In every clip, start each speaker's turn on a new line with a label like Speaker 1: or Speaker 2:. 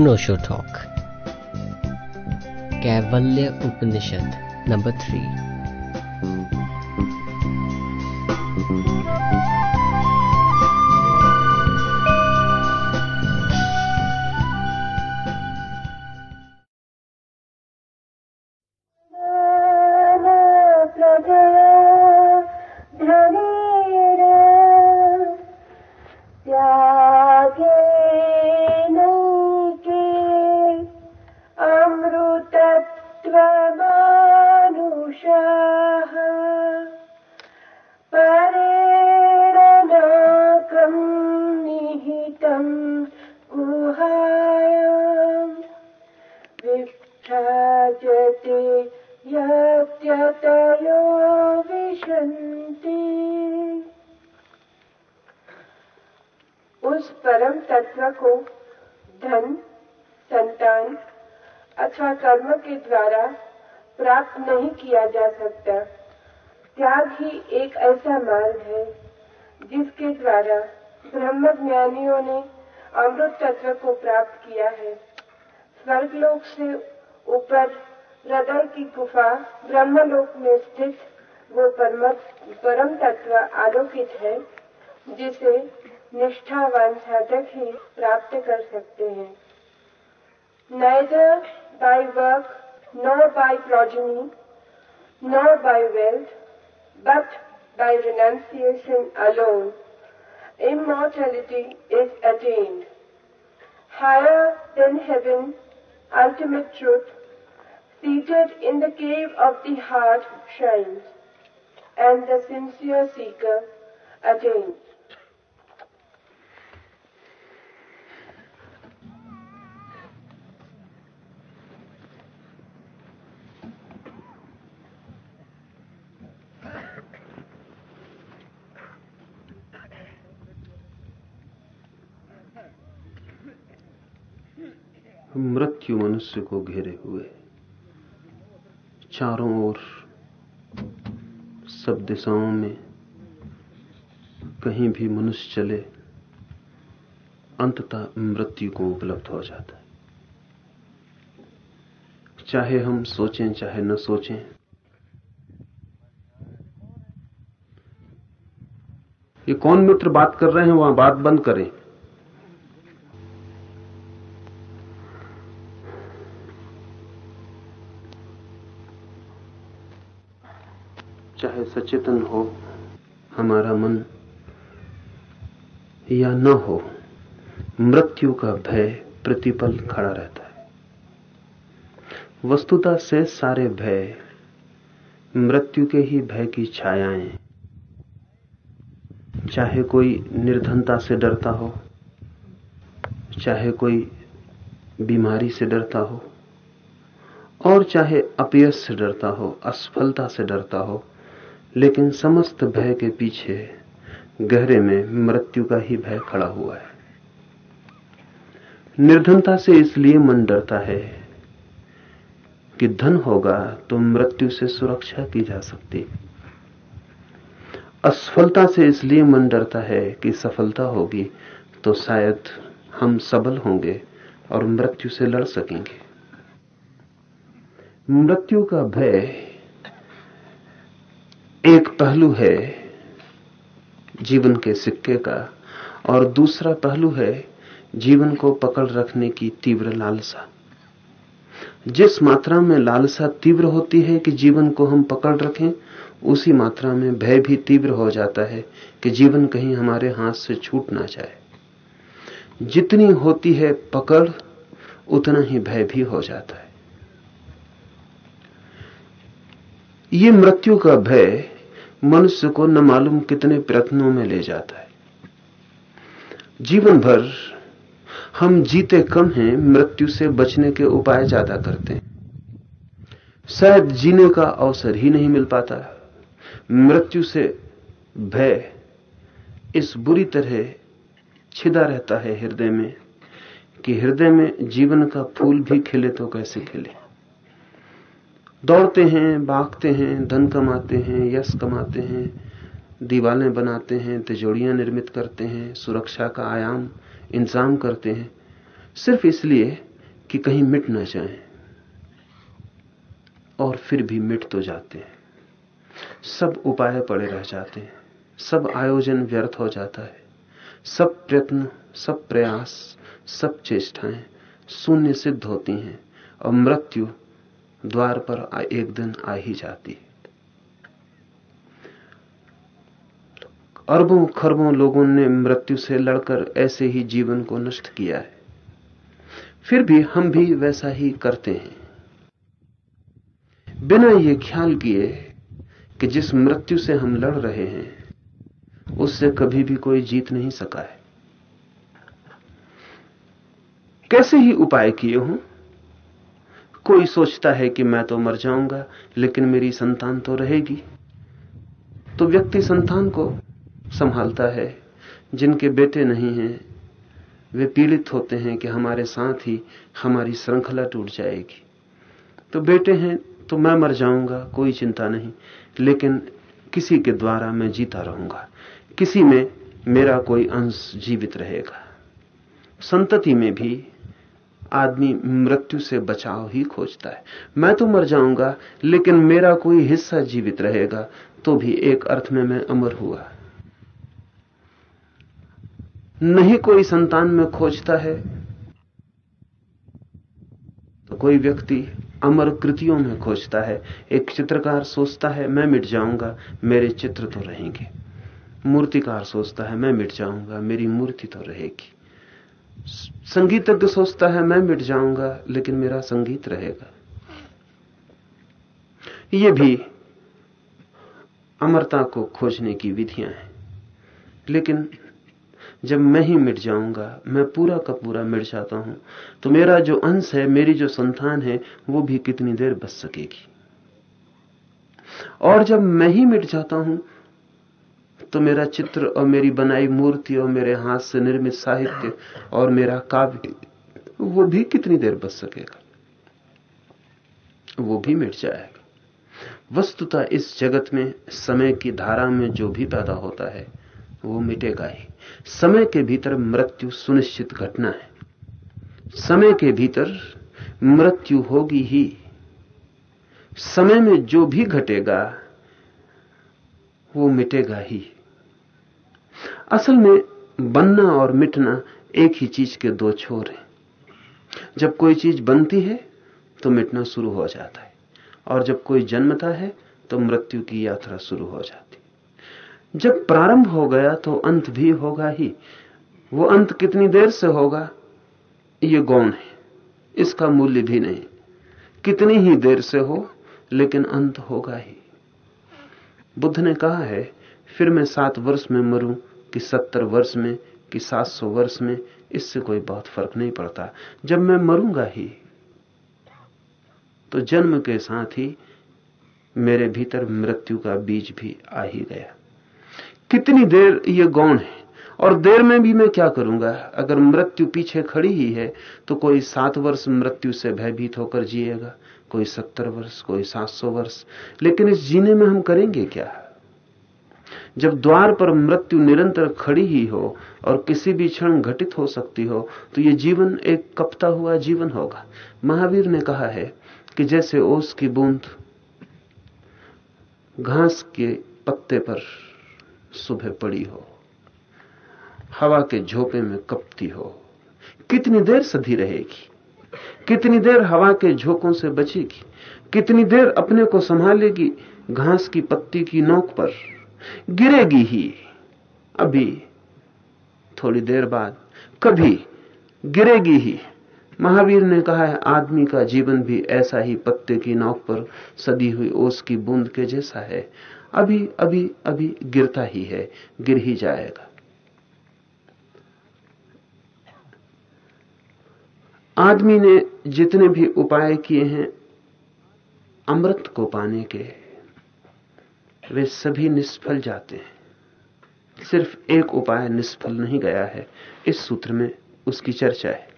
Speaker 1: अनोशो talk कैवल्य उपनिषद number three
Speaker 2: ब्रह्मलोक में स्थित वो परम परम तत्व आलोकित है, जिसे निष्ठावान साधक ही प्राप्त कर सकते हैं। Neither by work no by progeny no by wealth but by renunciation alone immortality is attained higher than heaven ultimate truth seated in the cave of the heart shines, and the sincere seeker attains.
Speaker 3: मृत्यु मनुष्य को घेरे हुए चारों ओर सब दिशाओं में कहीं भी मनुष्य चले, अंततः मृत्यु को उपलब्ध हो जाता है। चाहे हम सोचें, चाहे न सोचें, ये कौन मित्र बात कर रहे हैं, वहाँ बात बंद करें चाहे सचेतन हो, हमारा मन या न हो, मृत्यु का भय प्रतिपल खड़ा रहता है। वस्तुता से सारे भय, मृत्यु के ही भय की छायाएँ। चाहे कोई निर्धनता से डरता हो, चाहे कोई बीमारी से डरता हो, और चाहे अपयस से डरता हो, असफलता से डरता हो लेकिन समस्त भय के पीछे गहरे में मृत्यु का ही भय खड़ा हुआ है। निर्धनता से इसलिए मन डरता है कि धन होगा तो मृत्यु से सुरक्षा की जा सकती असफलता से इसलिए मन डरता है कि सफलता होगी तो शायद हम सबल होंगे और मृत्यु से लड़ सकेंगे। मृत्यु का भय एक पहलू है जीवन के सिक्के का, और दूसरा पहलू है जीवन को पकड़ रखने की तीव्र लालसा। जिस मात्रा में लालसा तीव्र होती है कि जीवन को हम पकड़ रखें, उसी मात्रा में भय भी तीव्र हो जाता है कि जीवन कहीं हमारे हाथ से छूट ना जाए। जितनी होती है पकड़, उतना ही भय भी हो जाता है। ये मृत्यु का भय मनुष्य को न मालूम कितने प्रयत्नों में ले जाता है। जीवन भर हम जीते कम हैं, मृत्यु से बचने के उपाय ज़्यादा करते हैं। शायद जीने का अवसर ही नहीं मिल पाता। मृत्यु से भय इस बुरी तरह छिदा रहता है हृदय में कि हृदय में जीवन का फूल भी खिले तो कैसे खिले। दौड़ते हैं, भागते हैं, धन कमाते हैं, यश कमाते हैं दीवालें बनाते हैं तिजोड़ियाँ निर्मित करते हैं, सुरक्षा का आयाम इंतज़ाम करते हैं। सिर्फ़ इसलिए कि कहीं मिट ना जाए और फिर भी मिट तो जाते हैं। सब उपाय पड़े रह जाते हैं। सब आयोजन व्यर्थ हो जाता है। सब प्रयत्न, सब प्रयास, सब चेष्टाएँ शून्य सिद्ध होती हैं और मृत्यु द्वार पर एक दिन आ ही जाती है। अरबों खरबों लोगों ने मृत्यु से लड़कर ऐसे ही जीवन को नष्ट किया है। फिर भी हम भी वैसा ही करते हैं। बिना ये ख्याल किए कि जिस मृत्यु से हम लड़ रहे हैं, उससे कभी भी कोई जीत नहीं सका है। कैसे ही उपाय किए हों कोई सोचता है कि मैं तो मर जाऊँगा, लेकिन मेरी संतान तो रहेगी। तो व्यक्ति संतान को संभालता है। जिनके बेटे नहीं हैं, वे पीड़ित होते हैं कि हमारे साथ ही हमारी श्रृंखला टूट जाएगी। तो बेटे हैं तो मैं मर जाऊँगा, कोई चिंता नहीं। लेकिन किसी के द्वारा मैं जीता रहूँगा। किसी में मेरा कोई अंश जीवित रहेगा। संतति में भी आदमी मृत्यु से बचाव ही खोजता है। मैं तो मर जाऊँगा, लेकिन मेरा कोई हिस्सा जीवित रहेगा तो भी एक अर्थ में मैं अमर हुआ। नहीं कोई संतान में खोजता है तो कोई व्यक्ति अमर कृतियों में खोजता है। एक चित्रकार सोचता है, मैं मिट जाऊँगा, मेरे चित्र तो रहेंगे। मूर्तिकार सोचता है, मैं मिट जाऊँगा, मेरी मूर्ति तो रहेगी। संगीतज्ञ सोचता है, मैं मिट जाऊँगा, लेकिन मेरा संगीत रहेगा। ये भी अमरता को खोजने की विधियाँ हैं। लेकिन जब मैं ही मिट जाऊँगा, मैं पूरा का पूरा मिट जाता हूँ तो मेरा जो अंश है, मेरी जो संतान है, वो भी कितनी देर बच सकेगी। और जब मैं ही मिट जाता हूँ तो मेरा चित्र और मेरी बनाई मूर्ति और मेरे हाथ से निर्मित साहित्य और मेरा काव्य, वो भी कितनी देर बच सकेगा? वो भी मिट जाएगा। वस्तुतः इस जगत में, समय की धारा में जो भी पैदा होता है, वो मिटेगा ही। समय के भीतर मृत्यु सुनिश्चित घटना है। समय के भीतर मृत्यु होगी ही। समय में जो भी घटेगा, वो मिटेगा ही। असल में बनना और मिटना एक ही चीज़ के दो छोर हैं। जब कोई चीज़ बनती है तो मिटना शुरू हो जाता है। और जब कोई जन्मता है तो मृत्यु की यात्रा शुरू हो जाती है। जब प्रारंभ हो गया तो अंत भी होगा ही। वो अंत कितनी देर से होगा? ये गौण है। इसका मूल्य भी नहीं। कितनी ही देर से हो, लेकिन अंत होगा ही। बुद्ध ने कहा है, फिर मैं सात वर्ष में मरूं कि सत्तर वर्ष में, कि सात सौ वर्ष में इससे कोई बहुत फ़र्क नहीं पड़ता। जब मैं मरूँगा ही तो जन्म के साथ ही मेरे भीतर मृत्यु का बीज भी आ ही गया। कितनी देर ये गौण है, और देर में भी मैं क्या करूँगा? अगर मृत्यु पीछे खड़ी ही है तो कोई सात वर्ष मृत्यु से भयभीत होकर जिएगा, कोई सत्तर वर्ष, कोई सात सौ वर्ष। लेकिन इस जीने में हम करेंगे क्या? जब द्वार पर मृत्यु निरंतर खड़ी ही हो और किसी भी क्षण घटित हो सकती हो तो ये जीवन एक कपता हुआ जीवन होगा। महावीर ने कहा है कि जैसे ओस की बूंद घास के पत्ते पर सुबह पड़ी हो, हवा के झोंके में कपती हो, कितनी देर सधी रहेगी? कितनी देर हवा के झोंकों से बचेगी? कितनी देर अपने को संभालेगी घास की पत्ती की नोक पर? गिरेगी ही। अभी, थोड़ी देर बाद, कभी गिरेगी ही। महावीर ने कहा है आदमी का जीवन भी ऐसा ही पत्ते की नोक पर सदी हुई ओस की बूंद के जैसा है। अभी अभी अभी गिरता ही है, गिर ही जाएगा। आदमी ने जितने भी उपाय किए हैं, अमृत को पाने के वे सभी निष्फल जाते हैं। सिर्फ़ एक उपाय निष्फल नहीं गया है। इस सूत्र में उसकी चर्चा है।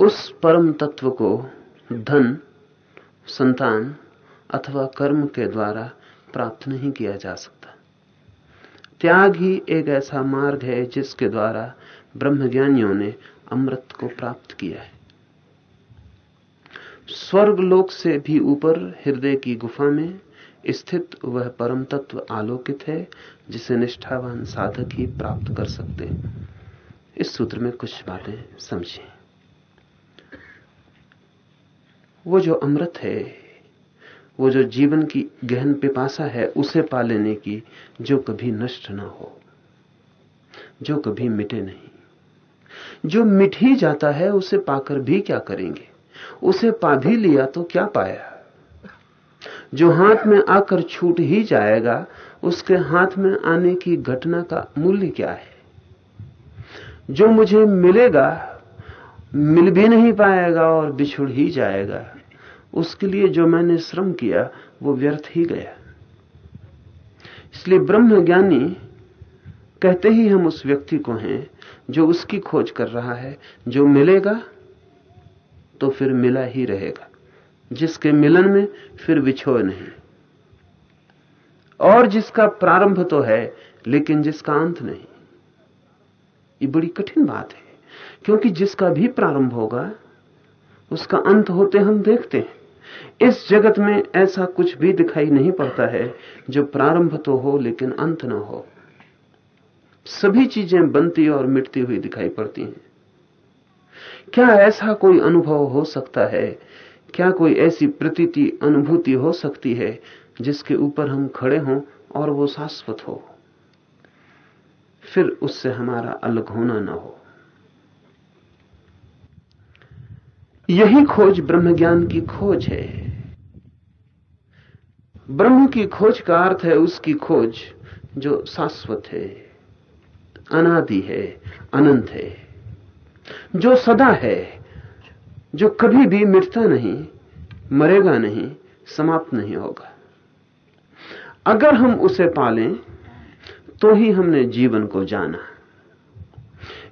Speaker 3: उस परम तत्व को धन, संतान अथवा कर्म के द्वारा प्राप्त नहीं किया जा सकता। त्याग ही एक ऐसा मार्ग है जिसके द्वारा ब्रह्मज्ञानियों ने अमृत को प्राप्त किया है। स्वर्ग लोक से भी ऊपर हृदय की गुफा में स्थित वह परम तत्व आलोकित है, जिसे निष्ठावान साधक ही प्राप्त कर सकते हैं। इस सूत्र में कुछ बातें समझें। वो जो अमृत है, वो जो जीवन की गहन पिपासा है, उसे पा लेने की जो कभी नष्ट ना हो, जो कभी मिटे नहीं। जो मिट ही जाता है, उसे पाकर भी क्या करेंगे? उसे पा भी लिया तो क्या पाया? जो हाथ में आकर छूट ही जाएगा, उसके हाथ में आने की घटना का मूल्य क्या है? जो मुझे मिलेगा, मिल भी नहीं पाएगा और बिछुड़ ही जाएगा। उसके लिए जो मैंने श्रम किया, वो व्यर्थ ही गया। इसलिए ब्रह्म ज्ञानी कहते ही हम उस व्यक्ति को हैं, जो उसकी खोज कर रहा है, जो मिलेगा तो फिर मिला ही रहेगा। जिसके मिलन में फिर बिछोए नहीं। और जिसका प्रारंभ तो है, लेकिन जिसका अंत नहीं। ये बड़ी कठिन बात है, क्योंकि जिसका भी प्रारंभ होगा, उसका अंत होते हम देखते हैं। इस जगत में ऐसा कुछ भी दिखाई नहीं पड़ता है, जो प्रारंभ तो हो, लेकिन अंत ना हो। सभी चीज़ें बनती और मिटती हुई दिखाई पड़ती हैं। क्या ऐसा कोई अनुभव हो सकता है क्या कोई ऐसी प्रतीति अनुभूति हो सकती है जिसके ऊपर हम खड़े हों और वो शाश्वत हो? फिर उससे हमारा अलग होना ना हो। यही खोज ब्रह्म ज्ञान की खोज है। ब्रह्म की खोज का अर्थ है उसकी खोज जो शाश्वत है, अनादि है, अनंत है, जो सदा है। जो कभी भी मिटता नहीं, मरेगा नहीं, समाप्त नहीं होगा। अगर हम उसे पालें तो ही हमने जीवन को जाना।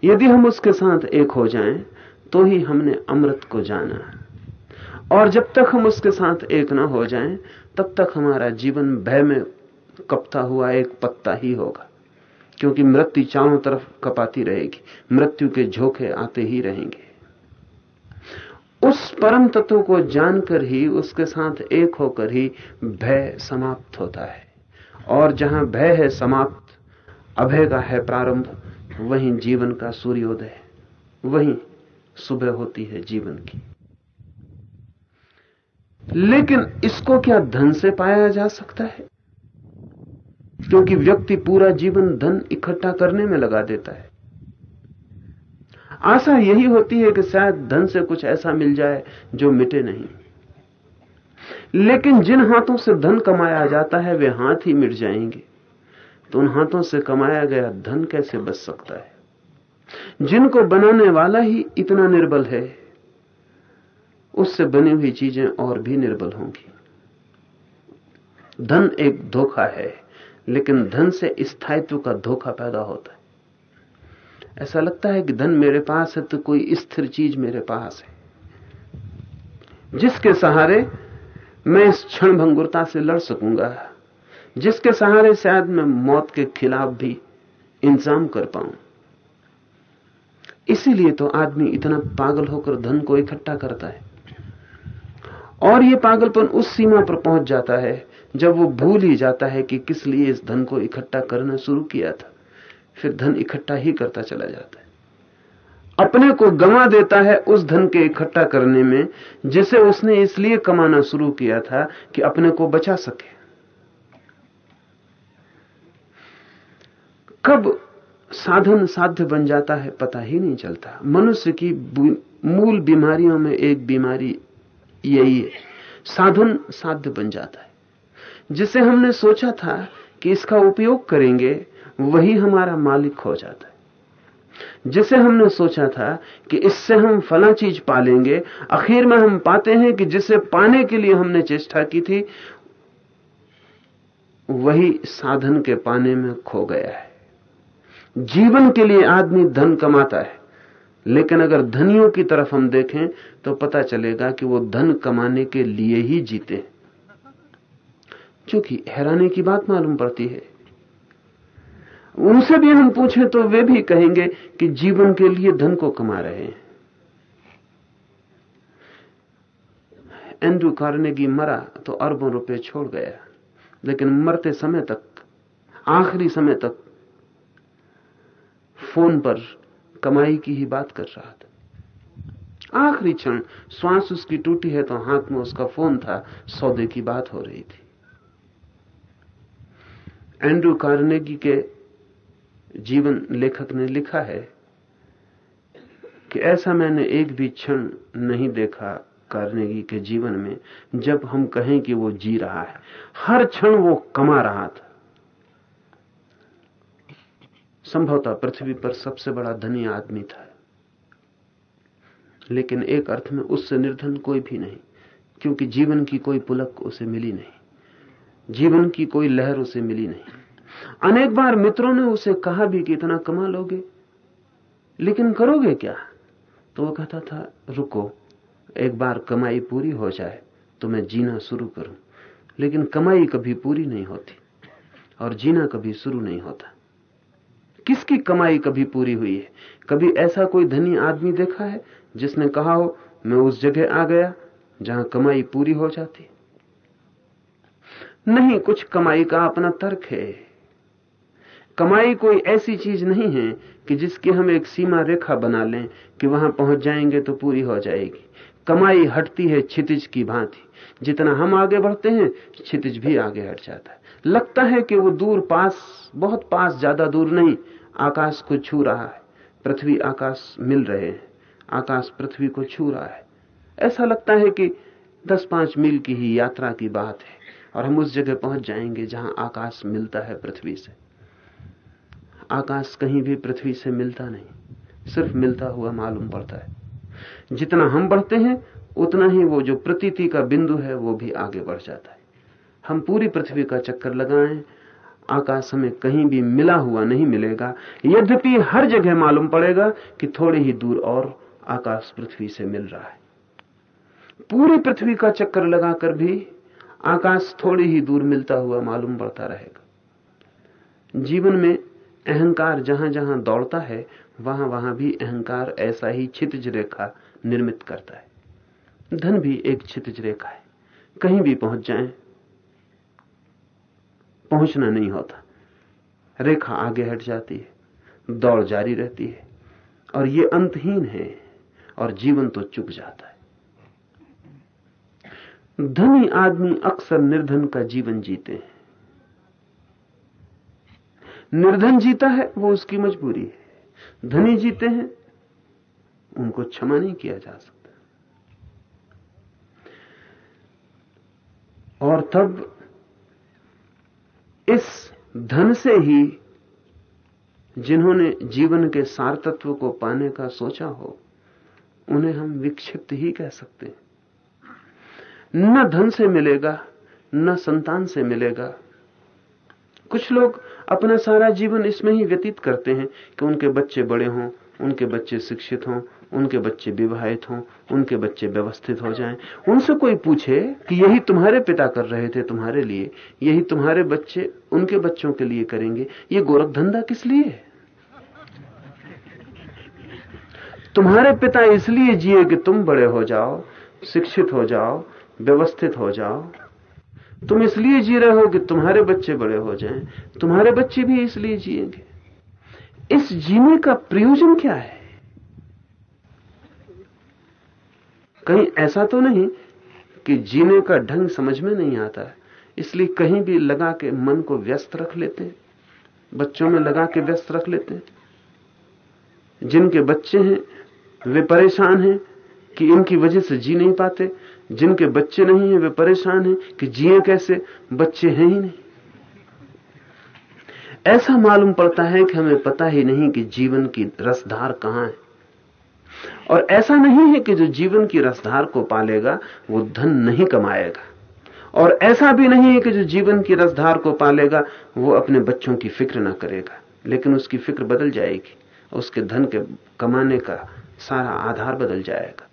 Speaker 3: यदि हम उसके साथ एक हो जाएँ तो ही हमने अमृत को जाना। और जब तक हम उसके साथ एक ना हो जाएँ, तब तक हमारा जीवन भय में कपता हुआ एक पत्ता ही होगा। क्योंकि मृत्यु चारों तरफ़ कपाती रहेगी, मृत्यु के झोंके आते ही रहेंगे। उस परम तत्व को जानकर ही, उसके साथ एक होकर ही भय समाप्त होता है। और जहाँ भय है समाप्त, अभय का है प्रारंभ, वहीं जीवन का सूर्योदय, वहीं सुबह होती है जीवन की। लेकिन इसको क्या धन से पाया जा सकता है? क्योंकि व्यक्ति पूरा जीवन धन इकट्ठा करने में लगा देता है। आशा यही होती है कि शायद धन से कुछ ऐसा मिल जाए जो मिटे नहीं। लेकिन जिन हाथों से धन कमाया जाता है, वे हाथ ही मिट जाएँगे। तो उन हाथों से कमाया गया धन कैसे बच सकता है? जिनको बनाने वाला ही इतना निर्बल है, उससे बनी हुई चीज़ें और भी निर्बल होंगी। धन एक धोखा है, लेकिन धन से स्थायित्व का धोखा पैदा होता है। ऐसा लगता है कि धन मेरे पास है तो कोई स्थिर चीज़ मेरे पास है। जिसके सहारे मैं इस क्षण भंगुरता से लड़ सकूँगा, जिसके सहारे शायद मैं मौत के खिलाफ भी इंतज़ाम कर पाऊँ। इसीलिए तो आदमी इतना पागल होकर धन को इकट्ठा करता है। और यह पागलपन उस सीमा पर पहुँच जाता है, जब वो भूल ही जाता है कि किस लिए इस धन को इकट्ठा करना शुरू किया था। फिर धन इकट्ठा ही करता चला जाता है। अपने को गंवा देता है उस धन के इकट्ठा करने में, जिसे उसने इसलिए कमाना शुरू किया था कि अपने को बचा सके। कब साधन साध्य बन जाता है पता ही नहीं चलता। मनुष्य की मूल बीमारियों में एक बीमारी यही है। साधन साध्य बन जाता है। जिसे हमने सोचा था कि इसका उपयोग करेंगे वही हमारा मालिक हो जाता है। जिसे हमने सोचा था कि इससे हम फला चीज़ पालेंगे, आखिर में हम पाते हैं कि जिसे पाने के लिए हमने चेष्टा की थी, वही साधन के पाने में खो गया है। जीवन के लिए आदमी धन कमाता है, लेकिन अगर धनियों की तरफ़ हम देखें तो पता चलेगा कि वो धन कमाने के लिए ही जीते जो कि हैरानी की बात मालूम पड़ती है उनसे भी हम पूछें तो वे भी कहेंगे कि जीवन के लिए धन को कमा रहे हैं। एंड्रू कार्नेगी मरा तो अरबों रुपए छोड़ गया। लेकिन मरते समय तक, आखिरी समय तक फ़ोन पर कमाई की ही बात कर रहा था। आखिरी क्षण श्वास उसकी टूटी है तो हाथ में उसका फ़ोन था, सौदे की बात हो रही थी। एंड्रू कार्नेगी के जीवन लेखक ने लिखा है कि ऐसा मैंने एक भी क्षण नहीं देखा कार्नेगी के जीवन में, जब हम कहें कि वो जी रहा है। हर क्षण वो कमा रहा था। संभवतः पृथ्वी पर सबसे बड़ा धनी आदमी था। लेकिन एक अर्थ में उससे निर्धन कोई भी नहीं, क्योंकि जीवन की कोई पुलक उसे मिली नहीं। जीवन की कोई लहर उसे मिली नहीं। अनेक बार मित्रों ने उसे कहा भी कि इतना कमा लोगे। लेकिन करोगे क्या? तो वो कहता था, रुको, एक बार कमाई पूरी हो जाए तो मैं जीना शुरू करूँ। लेकिन कमाई कभी पूरी नहीं होती और जीना कभी शुरू नहीं होता। किसकी कमाई कभी पूरी हुई है? कभी ऐसा कोई धनी आदमी देखा है जिसने कहा हो, मैं उस जगह आ गया जहाँ कमाई पूरी हो जाती नहीं, कुछ कमाई का अपना तर्क है। कमाई कोई ऐसी चीज़ नहीं है कि जिसकी हम एक सीमा रेखा बना लें कि वहाँ पहुँच जाएँगे तो पूरी हो जाएगी। कमाई हटती है क्षितिज की भांति। जितना हम आगे बढ़ते हैं, क्षितिज भी आगे हट जाता है। लगता है कि वो दूर पास, बहुत पास, ज़्यादा दूर नहीं, आकाश को छू रहा है। पृथ्वी आकाश मिल रहे हैं। आकाश पृथ्वी को छू रहा है। ऐसा लगता है कि दस पाँच मील की ही यात्रा की बात है और हम उस जगह पहुँच जाएँगे जहाँ आकाश मिलता है पृथ्वी से। आकाश कहीं भी पृथ्वी से मिलता नहीं। सिर्फ़ मिलता हुआ मालूम पड़ता है। जितना हम बढ़ते हैं, उतना ही वो जो प्रतीति का बिंदु है, वो भी आगे बढ़ जाता है। हम पूरी पृथ्वी का चक्कर लगाएँ, आकाश हमें कहीं भी मिला हुआ नहीं मिलेगा। यद्यपि हर जगह मालूम पड़ेगा कि थोड़ी ही दूर और आकाश पृथ्वी से मिल रहा है। पूरी पृथ्वी का चक्कर लगाकर भी आकाश थोड़ी ही दूर मिलता हुआ मालूम पड़ता रहेगा। जीवन में अहंकार जहाँ जहाँ दौड़ता है, वहाँ वहाँ भी अहंकार ऐसा ही छितज रेखा निर्मित करता है। धन भी एक छितज रेखा है। कहीं भी पहुँच जाए, पहुँचना नहीं होता। रेखा आगे हट जाती है, दौड़ जारी रहती है, और ये अंतहीन है, और जीवन तो चुक जाता है। धनी आदमी अक्सर निर्धन का जीवन जीते हैं। निर्धन जीता है, वो उसकी मजबूरी है। धनी जीते हैं, उनको क्षमा नहीं किया जा सकता। और तब इस धन से ही जिन्होंने जीवन के सार तत्व को पाने का सोचा हो, उन्हें हम विक्षिप्त ही कह सकते हैं। न धन से मिलेगा, न संतान से मिलेगा कुछ लोग अपना सारा जीवन इसमें ही व्यतीत करते हैं कि उनके बच्चे बड़े हों, उनके बच्चे शिक्षित हों, उनके बच्चे विवाहित हों, उनके बच्चे व्यवस्थित हो जाएँ। उनसे कोई पूछे कि यही तुम्हारे पिता कर रहे थे तुम्हारे लिए, यही तुम्हारे बच्चे उनके बच्चों के लिए करेंगे, ये गोरख धंधा किस लिए है? तुम्हारे पिता इसलिए जिए कि तुम बड़े हो जाओ, शिक्षित हो जाओ, व्यवस्थित हो जाओ तुम इसलिए जी रहे हो कि तुम्हारे बच्चे बड़े हो जाएँ। तुम्हारे बच्चे भी इसलिए जिएँगे। इस जीने का प्रयोजन क्या है? कहीं ऐसा तो नहीं कि जीने का ढंग समझ में नहीं आता। है इसलिए कहीं भी लगा के मन को व्यस्त रख लेते हैं। बच्चों में लगा के व्यस्त रख लेते हैं। जिनके बच्चे हैं, वे परेशान हैं कि इनकी वजह से जी नहीं पाते। जिनके बच्चे नहीं हैं, वे परेशान हैं कि जिए कैसे? बच्चे हैं ही नहीं। ऐसा मालूम पड़ता है कि हमें पता ही नहीं कि जीवन की रसधार कहाँ है। और ऐसा नहीं है कि जो जीवन की रसधार को पालेगा, वो धन नहीं कमाएगा। और ऐसा भी नहीं है कि जो जीवन की रसधार को पालेगा, वो अपने बच्चों की फ़िक्र ना करेगा। लेकिन उसकी फ़िक्र बदल जाएगी। उसके धन के कमाने का सारा आधार बदल जाएगा।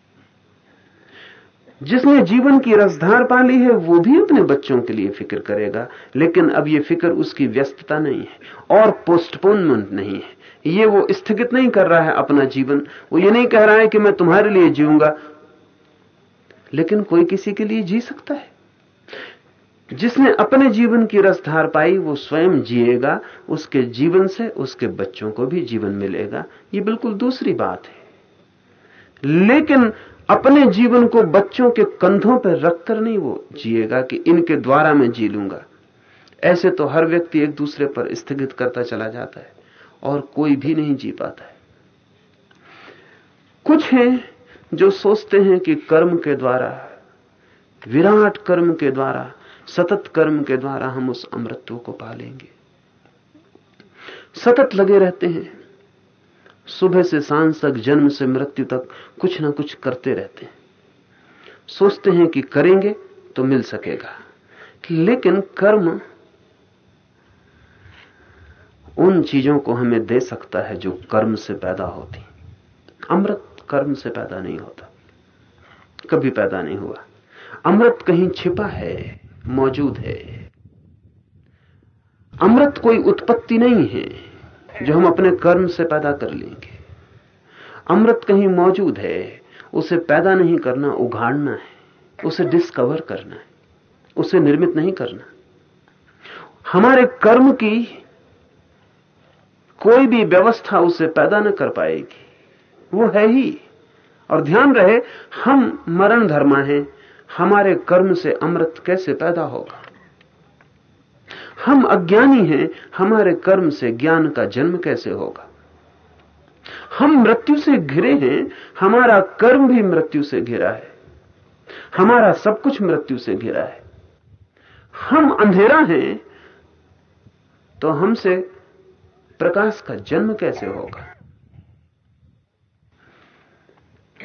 Speaker 3: जिसने जीवन की रसधार पा ली है, वो भी अपने बच्चों के लिए फ़िक्र करेगा। लेकिन अब ये फ़िक्र उसकी व्यस्तता नहीं है और पोस्टपोनमेंट नहीं है। ये वो स्थगित नहीं कर रहा है अपना जीवन। वो ये नहीं कह रहा है कि मैं तुम्हारे लिए जीऊँगा। लेकिन कोई किसी के लिए जी सकता है। जिसने अपने जीवन की रसधार पाई, वो स्वयं जिएगा। उसके जीवन से उसके बच्चों को भी जीवन मिलेगा। ये बिल्कुल दूसरी बात है। लेकिन अपने जीवन को बच्चों के कंधों पर रखकर नहीं वो जिएगा कि इनके द्वारा मैं जी लूँगा। ऐसे तो हर व्यक्ति एक दूसरे पर स्थगित करता चला जाता है और कोई भी नहीं जी पाता है। कुछ हैं जो सोचते हैं कि कर्म के द्वारा, विराट कर्म के द्वारा, सतत कर्म के द्वारा हम उस अमृत्व को पालेंगे। सतत लगे रहते हैं। सुबह से सांस तक, जन्म से मृत्यु तक कुछ ना कुछ करते रहते हैं। सोचते हैं कि करेंगे तो मिल सकेगा। लेकिन कर्म उन चीज़ों को हमें दे सकता है जो कर्म से पैदा होती अमृत कर्म से पैदा नहीं होता। कभी पैदा नहीं हुआ। अमृत कहीं छिपा है, मौजूद है। अमृत कोई उत्पत्ति नहीं है। जो हम अपने कर्म से पैदा कर लेंगे। अमृत कहीं मौजूद है, उसे पैदा नहीं करना, उगाड़ना है, उसे डिस्कवर करना है, उसे निर्मित नहीं करना। हमारे कर्म की कोई भी व्यवस्था उसे पैदा न कर पाएगी, वो है ही। और ध्यान रहे, हम मरण धर्मा हैं, हमारे कर्म से अमृत कैसे पैदा होगा? हम अज्ञानी हैं, हमारे कर्म से ज्ञान का जन्म कैसे होगा? हम मृत्यु से घिरे हैं, हमारा कर्म भी मृत्यु से घिरा है। हमारा सब कुछ मृत्यु से घिरा है। हम अंधेरा हैं तो हमसे प्रकाश का जन्म कैसे होगा?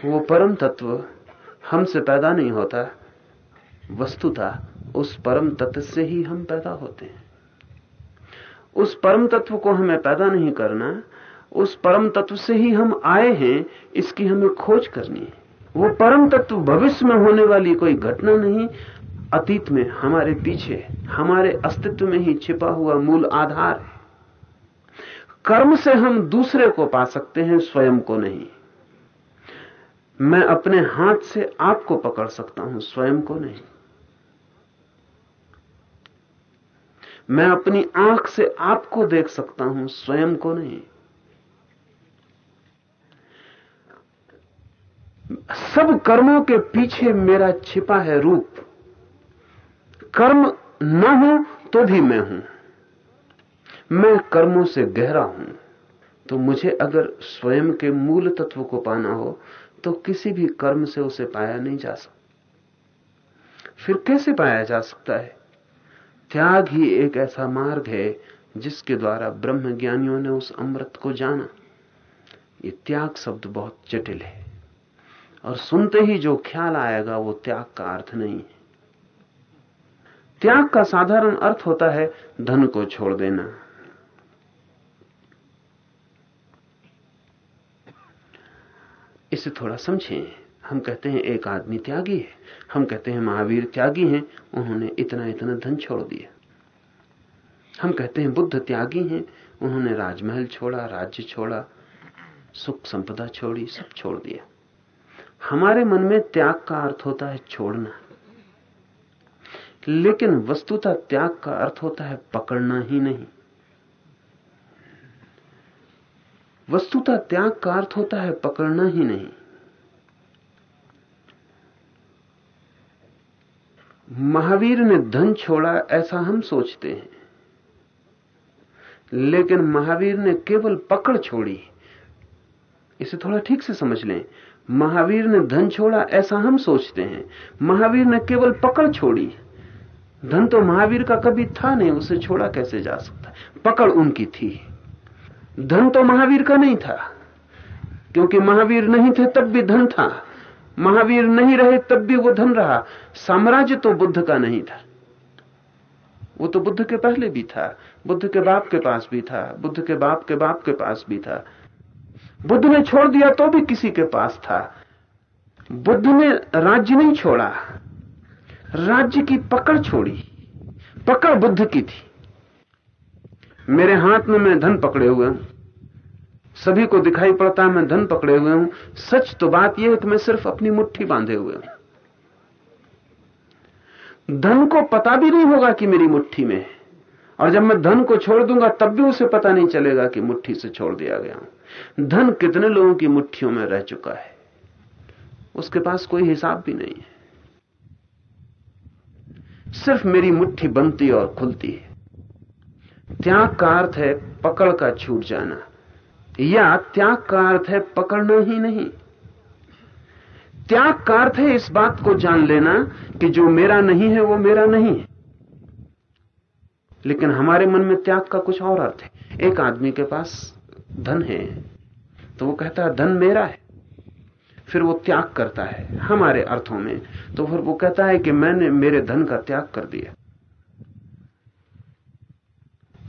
Speaker 3: वो परम तत्व हमसे पैदा नहीं होता, वस्तुता उस परम तत्व से ही हम पैदा होते हैं। उस परम तत्व को हमें पैदा नहीं करना, उस परम तत्व से ही हम आए हैं, इसकी हमें खोज करनी है। वो परम तत्व भविष्य में होने वाली कोई घटना नहीं, अतीत में हमारे पीछे, हमारे अस्तित्व में ही छिपा हुआ मूल आधार है। कर्म से हम दूसरे को पा सकते हैं, स्वयं को नहीं। मैं अपने हाथ से आपको पकड़ सकता हूँ, स्वयं को नहीं। मैं अपनी आँख से आपको देख सकता हूँ, स्वयं को नहीं। सब कर्मों के पीछे मेरा छिपा है रूप। कर्म न हो तो भी मैं हूँ। मैं कर्मों से गहरा हूँ। तो मुझे अगर स्वयं के मूल तत्व को पाना हो तो किसी भी कर्म से उसे पाया नहीं जा सकता। फिर कैसे पाया जा सकता है? त्याग ही एक ऐसा मार्ग है जिसके द्वारा ब्रह्म ज्ञानियों ने उस अमृत को जाना। ये त्याग शब्द बहुत जटिल है और सुनते ही जो ख्याल आएगा वो त्याग का अर्थ नहीं है। त्याग का साधारण अर्थ होता है धन को छोड़ देना। इसे थोड़ा समझें। हम कहते हैं, एक आदमी त्यागी है। हम कहते हैं, महावीर त्यागी हैं। उन्होंने इतना इतना धन छोड़ दिया। हम कहते हैं, बुद्ध त्यागी हैं। उन्होंने राजमहल छोड़ा, राज्य छोड़ा, सुख संपदा छोड़ी, सब छोड़ दिया। हमारे मन में त्याग का अर्थ होता है छोड़ना। लेकिन वस्तुतः त्याग का अर्थ होता है पकड़ना ही नहीं। वस्तुतः त्याग का अर्थ होता है पकड़ना ही नहीं। महावीर ने धन छोड़ा ऐसा हम सोचते हैं। लेकिन महावीर ने केवल पकड़ छोड़ी। इसे थोड़ा ठीक से समझ लें। महावीर ने धन छोड़ा ऐसा हम सोचते हैं। महावीर ने केवल पकड़ छोड़ी। धन तो महावीर का कभी था नहीं, उसे छोड़ा कैसे जा सकता? पकड़ उनकी थी। धन तो महावीर का नहीं था। क्योंकि महावीर नहीं थे, तब भी धन था। महावीर नहीं रहे तब भी वो धन रहा। साम्राज्य तो बुद्ध का नहीं था। वो तो बुद्ध के पहले भी था, बुद्ध के बाप के पास भी था, बुद्ध के बाप के बाप के पास भी था। बुद्ध ने छोड़ दिया तो भी किसी के पास था। बुद्ध ने राज्य नहीं छोड़ा, राज्य की पकड़ छोड़ी, पकड़ बुद्ध की थी। मेरे हाथ में मैं धन पकड़े हुए हूँ। सभी को दिखाई पड़ता है, मैं धन पकड़े हुए हूँ। सच तो बात यह है कि मैं सिर्फ़ अपनी मुट्ठी बांधे हुए हूँ। धन को पता भी नहीं होगा कि मेरी मुट्ठी में है। और जब मैं धन को छोड़ दूँगा, तब भी उसे पता नहीं चलेगा कि मुट्ठी से छोड़ दिया गया हूँ। धन कितने लोगों की मुट्ठियों में रह चुका है? उसके पास कोई हिसाब भी नहीं है। सिर्फ़ मेरी मुट्ठी बनती और खुलती है। त्याग का अर्थ है पकड़ का छूट जाना। या त्याग का अर्थ है पकड़ना ही नहीं। त्याग का अर्थ है इस बात को जान लेना कि जो मेरा नहीं है, वो मेरा नहीं है। लेकिन हमारे मन में त्याग का कुछ और अर्थ है। एक आदमी के पास धन है तो वो कहता है, धन मेरा है। फिर वो त्याग करता है हमारे अर्थों में। तो फिर वो कहता है कि मैंने मेरे धन का त्याग कर दिया।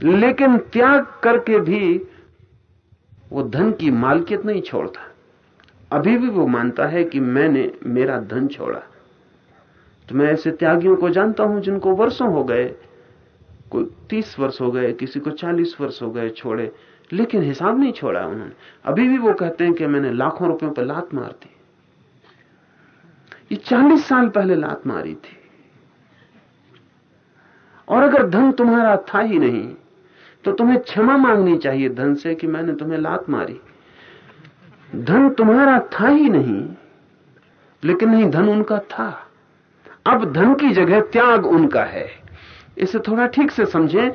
Speaker 3: लेकिन त्याग करके भी वो धन की मालकियत नहीं छोड़ता। अभी भी वो मानता है कि मैंने मेरा धन छोड़ा। तो मैं ऐसे त्यागियों को जानता हूँ जिनको वर्षों हो गए, कोई तीस वर्ष हो गए, किसी को चालीस वर्ष हो गए छोड़े, लेकिन हिसाब नहीं छोड़ा उन्होंने। अभी भी वो कहते हैं कि मैंने लाखों रुपयों पर लात मार दी। ये चालीस साल पहले लात मारी थी। और अगर धन तुम्हारा था ही नहीं तो तुम्हें क्षमा मांगनी चाहिए धन से कि मैंने तुम्हें लात मारी। धन तुम्हारा था ही नहीं, लेकिन नहीं, धन उनका था। अब धन की जगह त्याग उनका है। इसे थोड़ा ठीक से समझें।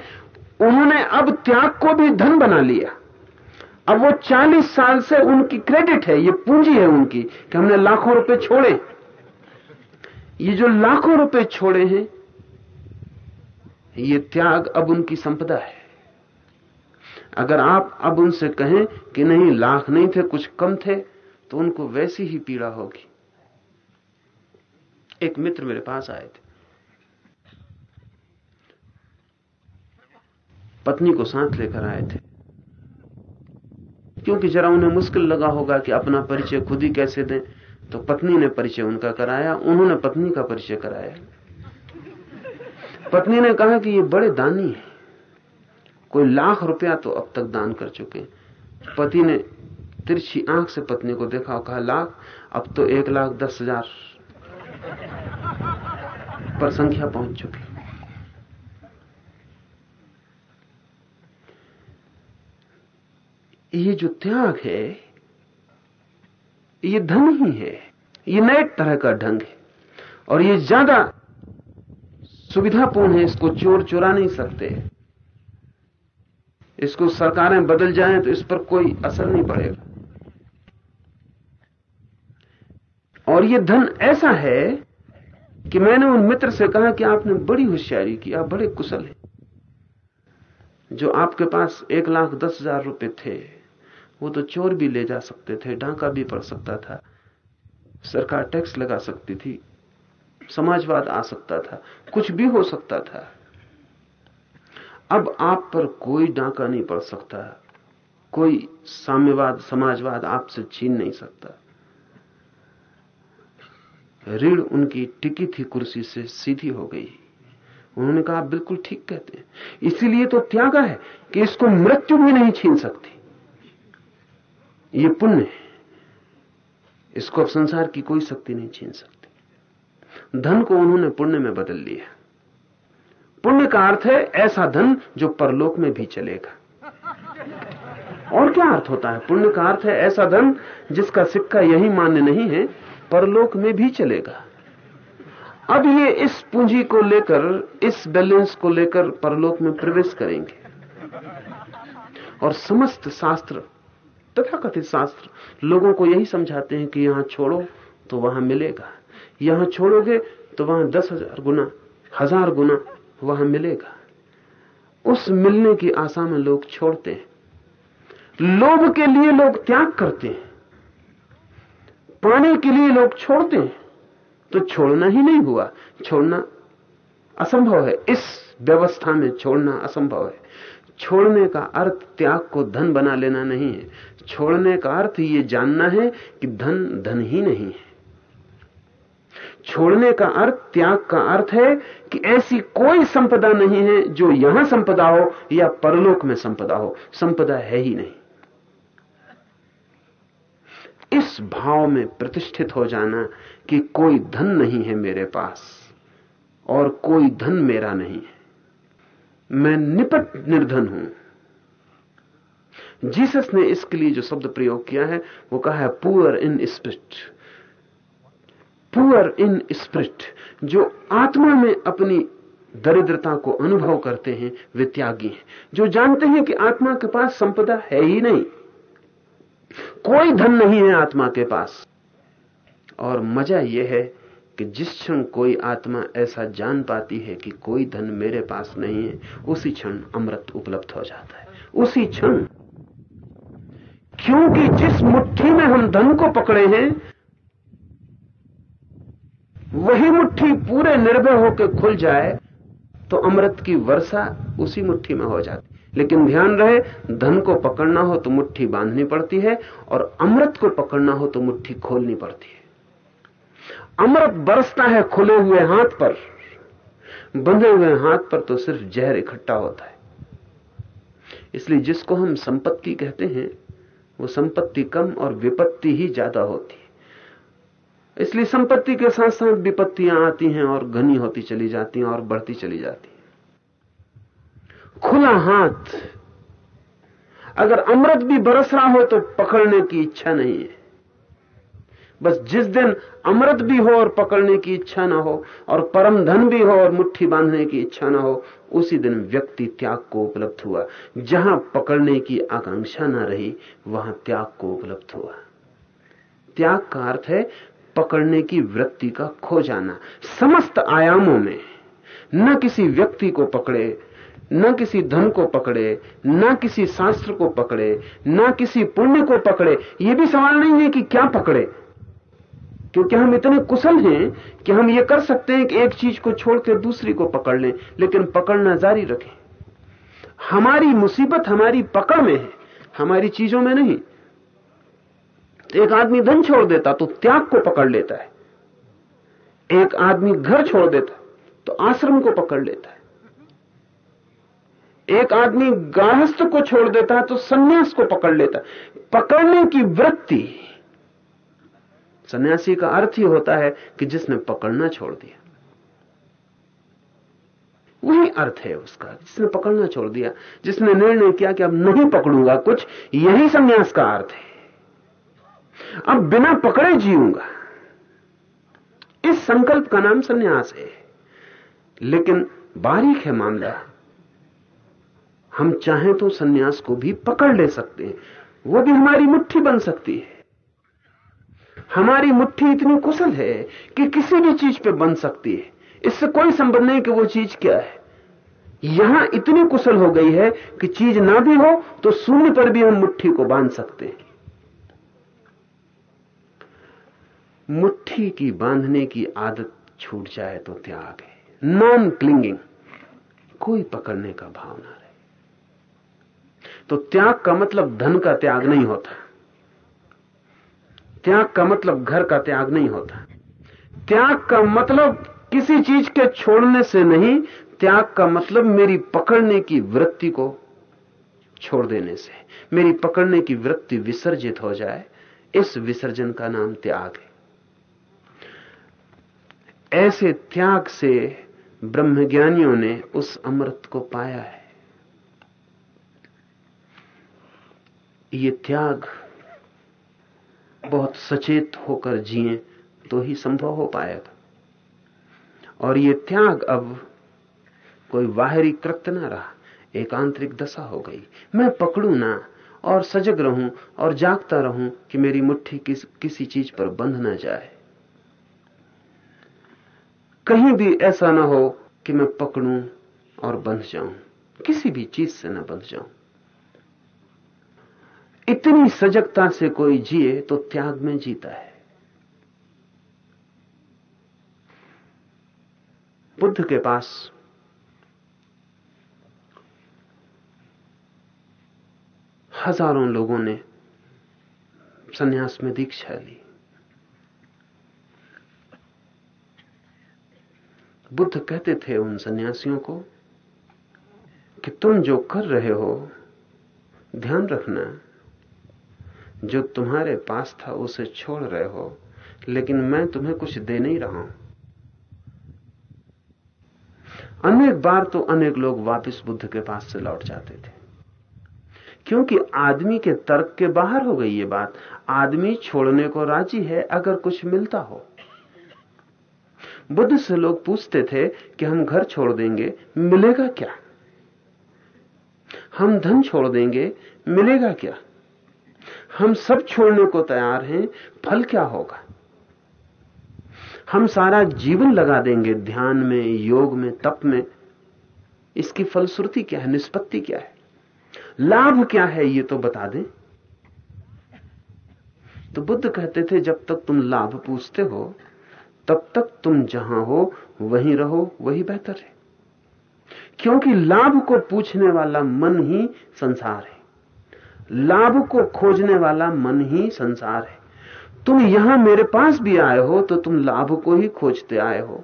Speaker 3: उन्होंने अब त्याग को भी धन बना लिया। अब वो चालीस साल से उनकी क्रेडिट है, ये पूंजी है उनकी, कि हमने लाखों रुपए छोड़े। ये जो लाखों रुपए छोड़े हैं, ये त्याग अब उनकी संपदा है। अगर आप अब उनसे कहें कि नहीं, लाख नहीं थे, कुछ कम थे तो उनको वैसी ही पीड़ा होगी। एक मित्र मेरे पास आए थे। पत्नी को साथ लेकर आए थे। क्योंकि जरा उन्हें मुश्किल लगा होगा कि अपना परिचय खुद ही कैसे दें तो पत्नी ने परिचय उनका कराया, उन्होंने पत्नी का परिचय कराया। पत्नी ने कहा कि ये बड़े दानी है। कोई लाख रुपया तो अब तक दान कर चुके पति ने तिरछी आँख से पत्नी को देखा और कहा, लाख? अब तो एक लाख दस हज़ार पर संख्या पहुँच चुकी ये जो त्याग है, ये धन ही है। ये नए तरह का ढंग है। और ये ज़्यादा सुविधापूर्ण है, इसको चोर चुरा नहीं सकते। इसको सरकारें बदल जाएँ तो इस पर कोई असर नहीं पड़ेगा। और ये धन ऐसा है कि मैंने उन मित्र से कहा कि आपने बड़ी होशियारी की, आप बड़े कुशल हैं। जो आपके पास एक लाख दस हज़ार रुपए थे, वो तो चोर भी ले जा सकते थे, डांका भी पड़ सकता था, सरकार टैक्स लगा सकती थी, समाजवाद आ सकता था, कुछ भी हो सकता था। अब आप पर कोई डांका नहीं पड़ सकता। कोई साम्यवाद, समाजवाद आपसे छीन नहीं सकता। रीढ़ उनकी टिकी थी कुर्सी से सीधी हो गई। उन्होंने कहा बिल्कुल ठीक कहते हैं। इसीलिए तो त्यागा है कि इसको मृत्यु भी नहीं छीन सकती। ये पुण्य है। इसको अब संसार की कोई शक्ति नहीं छीन सकती। धन को उन्होंने पुण्य में बदल लिया। पुण्य का अर्थ है ऐसा धन जो परलोक में भी चलेगा। और क्या अर्थ होता है? पुण्य का अर्थ है ऐसा धन जिसका सिक्का यही मान्य नहीं है, परलोक में भी चलेगा। अब ये इस पूंजी को लेकर, इस बैलेंस को लेकर परलोक में प्रवेश करेंगे। और समस्त शास्त्र तथा कथित शास्त्र, लोगों को यही समझाते हैं कि यहाँ छोड़ो तो वहाँ मिलेगा। यहाँ छोड़ोगे तो वहाँ दस हज़ार गुना हज़ार गुना वहाँ मिलेगा। उस मिलने की आशा में लोग छोड़ते हैं। लोभ के लिए लोग त्याग करते हैं। पाने के लिए लोग छोड़ते हैं। तो छोड़ना ही नहीं हुआ। छोड़ना असंभव है। इस व्यवस्था में छोड़ना असंभव है। छोड़ने का अर्थ त्याग को धन बना लेना नहीं है। छोड़ने का अर्थ ये जानना है कि धन धन ही नहीं है। छोड़ने का अर्थ, त्याग का अर्थ है कि ऐसी कोई संपदा नहीं है जो यहाँ संपदा हो या परलोक में संपदा हो। संपदा है ही नहीं। इस भाव में प्रतिष्ठित हो जाना कि कोई धन नहीं है मेरे पास और कोई धन मेरा नहीं है। मैं निपट निर्धन हूँ। जीसस ने इसके लिए जो शब्द प्रयोग किया है, वो कहा है poor in spirit poor in spirit, जो आत्मा में अपनी दरिद्रता को अनुभव करते हैं, वे त्यागी हैं। जो जानते हैं कि आत्मा के पास संपदा है ही नहीं। कोई धन नहीं है आत्मा के पास। और मज़ा यह है कि जिस क्षण कोई आत्मा ऐसा जान पाती है कि कोई धन मेरे पास नहीं है, उसी क्षण अमृत उपलब्ध हो जाता है। उसी क्षण, क्योंकि जिस मुट्ठी में हम धन को पकड़े हैं वही मुट्ठी पूरे निर्भय होकर खुल जाए तो अमृत की वर्षा उसी मुट्ठी में हो जाती। लेकिन ध्यान रहे, धन को पकड़ना हो तो मुट्ठी बांधनी पड़ती है, और अमृत को पकड़ना हो तो मुट्ठी खोलनी पड़ती है। अमृत बरसता है खुले हुए हाथ पर, बंधे हुए हाथ पर तो सिर्फ़ जहर इकट्ठा होता है। इसलिए जिसको हम संपत्ति कहते हैं, वो संपत्ति कम और विपत्ति ही ज़्यादा होती है। इसलिए संपत्ति के साथ साथ विपत्तियाँ आती हैं और घनी होती चली जाती हैं और बढ़ती चली जाती हैं। खुला हाथ। अगर अमृत भी बरस रहा हो तो पकड़ने की इच्छा नहीं है। बस जिस दिन अमृत भी हो और पकड़ने की इच्छा ना हो, और परम धन भी हो और मुट्ठी बांधने की इच्छा ना हो, उसी दिन व्यक्ति त्याग को उपलब्ध हुआ। जहाँ पकड़ने की आकांक्षा ना रही, वहाँ त्याग को उपलब्ध हुआ। त्याग का अर्थ है पकड़ने की वृत्ति का खो जाना। समस्त आयामों में न किसी व्यक्ति को पकड़े, न किसी धन को पकड़े, न किसी शास्त्र को पकड़े, न किसी पुण्य को पकड़े यह भी सवाल नहीं है कि क्या पकड़े। क्योंकि हम इतने कुशल हैं कि हम ये कर सकते हैं कि एक चीज़ को छोड़कर दूसरी को पकड़ लें, लेकिन पकड़ना जारी रखें। हमारी मुसीबत हमारी पकड़ में है, हमारी चीज़ों में नहीं। एक आदमी धन छोड़ देता तो त्याग को पकड़ लेता है। एक आदमी घर छोड़ देता तो आश्रम को पकड़ लेता है। एक आदमी गाहस्थ को छोड़ देता है तो सन्यास को पकड़ लेता है। पकड़ने की वृत्ति, सन्यासी का अर्थ ही होता है कि जिसने पकड़ना छोड़ दिया। वही अर्थ है उसका, जिसने पकड़ना छोड़ दिया, जिसने निर्णय किया कि अब नहीं पकड़ूँगा कुछ, यही सन्यास का अर्थ है। अब बिना पकड़े जीऊँगा। इस संकल्प का नाम संन्यास है। लेकिन बारीक है मामला। हम चाहें तो सन्यास को भी पकड़ ले सकते हैं। वो भी हमारी मुट्ठी बन सकती है। हमारी मुट्ठी इतनी कुशल है कि किसी भी चीज़ पे बन सकती है। इससे कोई संबंध नहीं कि वो चीज़ क्या है। यहाँ इतनी कुशल हो गई है कि चीज़ ना भी हो तो शून्य पर भी हम मुट्ठी को बाँध सकते हैं। मुट्ठी की बांधने की आदत छूट जाए तो त्याग है। नॉन क्लिंगिंग कोई पकड़ने का भाव ना रहे। तो त्याग का मतलब धन का त्याग नहीं होता। त्याग का मतलब घर का त्याग नहीं होता। त्याग का मतलब किसी चीज़ के छोड़ने से नहीं, त्याग का मतलब मेरी पकड़ने की वृत्ति को छोड़ देने से। मेरी पकड़ने की वृत्ति विसर्जित हो जाए, इस विसर्जन का नाम त्याग है। ऐसे त्याग से ब्रह्मज्ञानियों ने उस अमृत को पाया है। ये त्याग बहुत सचेत होकर जिए तो ही संभव हो पाएगा और ये त्याग अब कोई बाहरी कृत्य ना रहा एक आंतरिक दशा हो गई। मैं पकड़ू ना और सजग रहूँ और जागता रहूँ कि मेरी मुट्ठी किस, किसी चीज़ पर बंध ना जाए। कहीं भी ऐसा ना हो कि मैं पकड़ूं और बंध जाऊँ। किसी भी चीज़ से ना बंध जाऊँ। इतनी सजगता से कोई जिए तो त्याग में जीता है। बुद्ध के पास हज़ारों लोगों ने सन्यास में दीक्षा ली। बुद्ध कहते थे उन सन्यासियों को कि तुम जो कर रहे हो, ध्यान रखना। जो तुम्हारे पास था, उसे छोड़ रहे हो, लेकिन मैं तुम्हें कुछ दे नहीं रहा हूँ। अनेक बार तो अनेक लोग वापस बुद्ध के पास से लौट जाते थे। क्योंकि आदमी के तर्क के बाहर हो गई ये बात। आदमी छोड़ने को राज़ी है, अगर कुछ मिलता हो। बुद्ध से लोग पूछते थे कि हम घर छोड़ देंगे, मिलेगा क्या? हम धन छोड़ देंगे, मिलेगा क्या? हम सब छोड़ने को तैयार हैं, फल क्या होगा? हम सारा जीवन लगा देंगे ध्यान में, योग में, तप में। इसकी फलश्रुति क्या है? निष्पत्ति क्या है? लाभ क्या है, ये तो बता दें। तो बुद्ध कहते थे, जब तक तुम लाभ पूछते हो तब तक तुम जहाँ हो, वहीं रहो, वही बेहतर है। क्योंकि लाभ को पूछने वाला मन ही संसार है। लाभ को खोजने वाला मन ही संसार है। तुम यहाँ मेरे पास भी आए हो तो तुम लाभ को ही खोजते आए हो।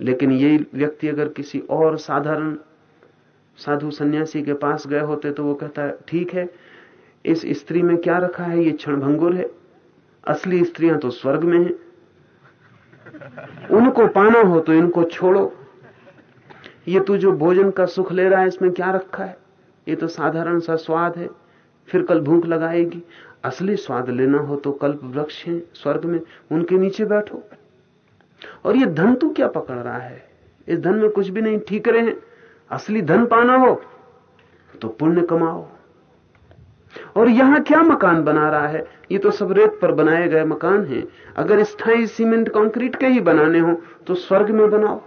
Speaker 3: लेकिन यही व्यक्ति अगर किसी और साधारण साधु सन्यासी के पास गए होते तो वो कहता है ठीक है, इस स्त्री में क्या रखा है? ये क्षणभंगुर है। असली स्त्रियाँ तो स्वर्ग में हैं। उनको पाना हो तो इनको छोड़ो। ये तू जो भोजन का सुख ले रहा है, इसमें क्या रखा है? ये तो साधारण सा स्वाद है। फिर कल भूख लगाएगी। असली स्वाद लेना हो तो कल्प वृक्ष हैं स्वर्ग में। उनके नीचे बैठो। और ये धन तू क्या पकड़ रहा है? इस धन में कुछ भी नहीं, ठीक रहे हैं। असली धन पाना हो तो पुण्य कमाओ। और यहाँ क्या मकान बना रहा है? ये तो सब रेत पर बनाए गए मकान हैं। अगर स्थायी सीमेंट कंक्रीट के ही बनाने हो तो स्वर्ग में बनाओ।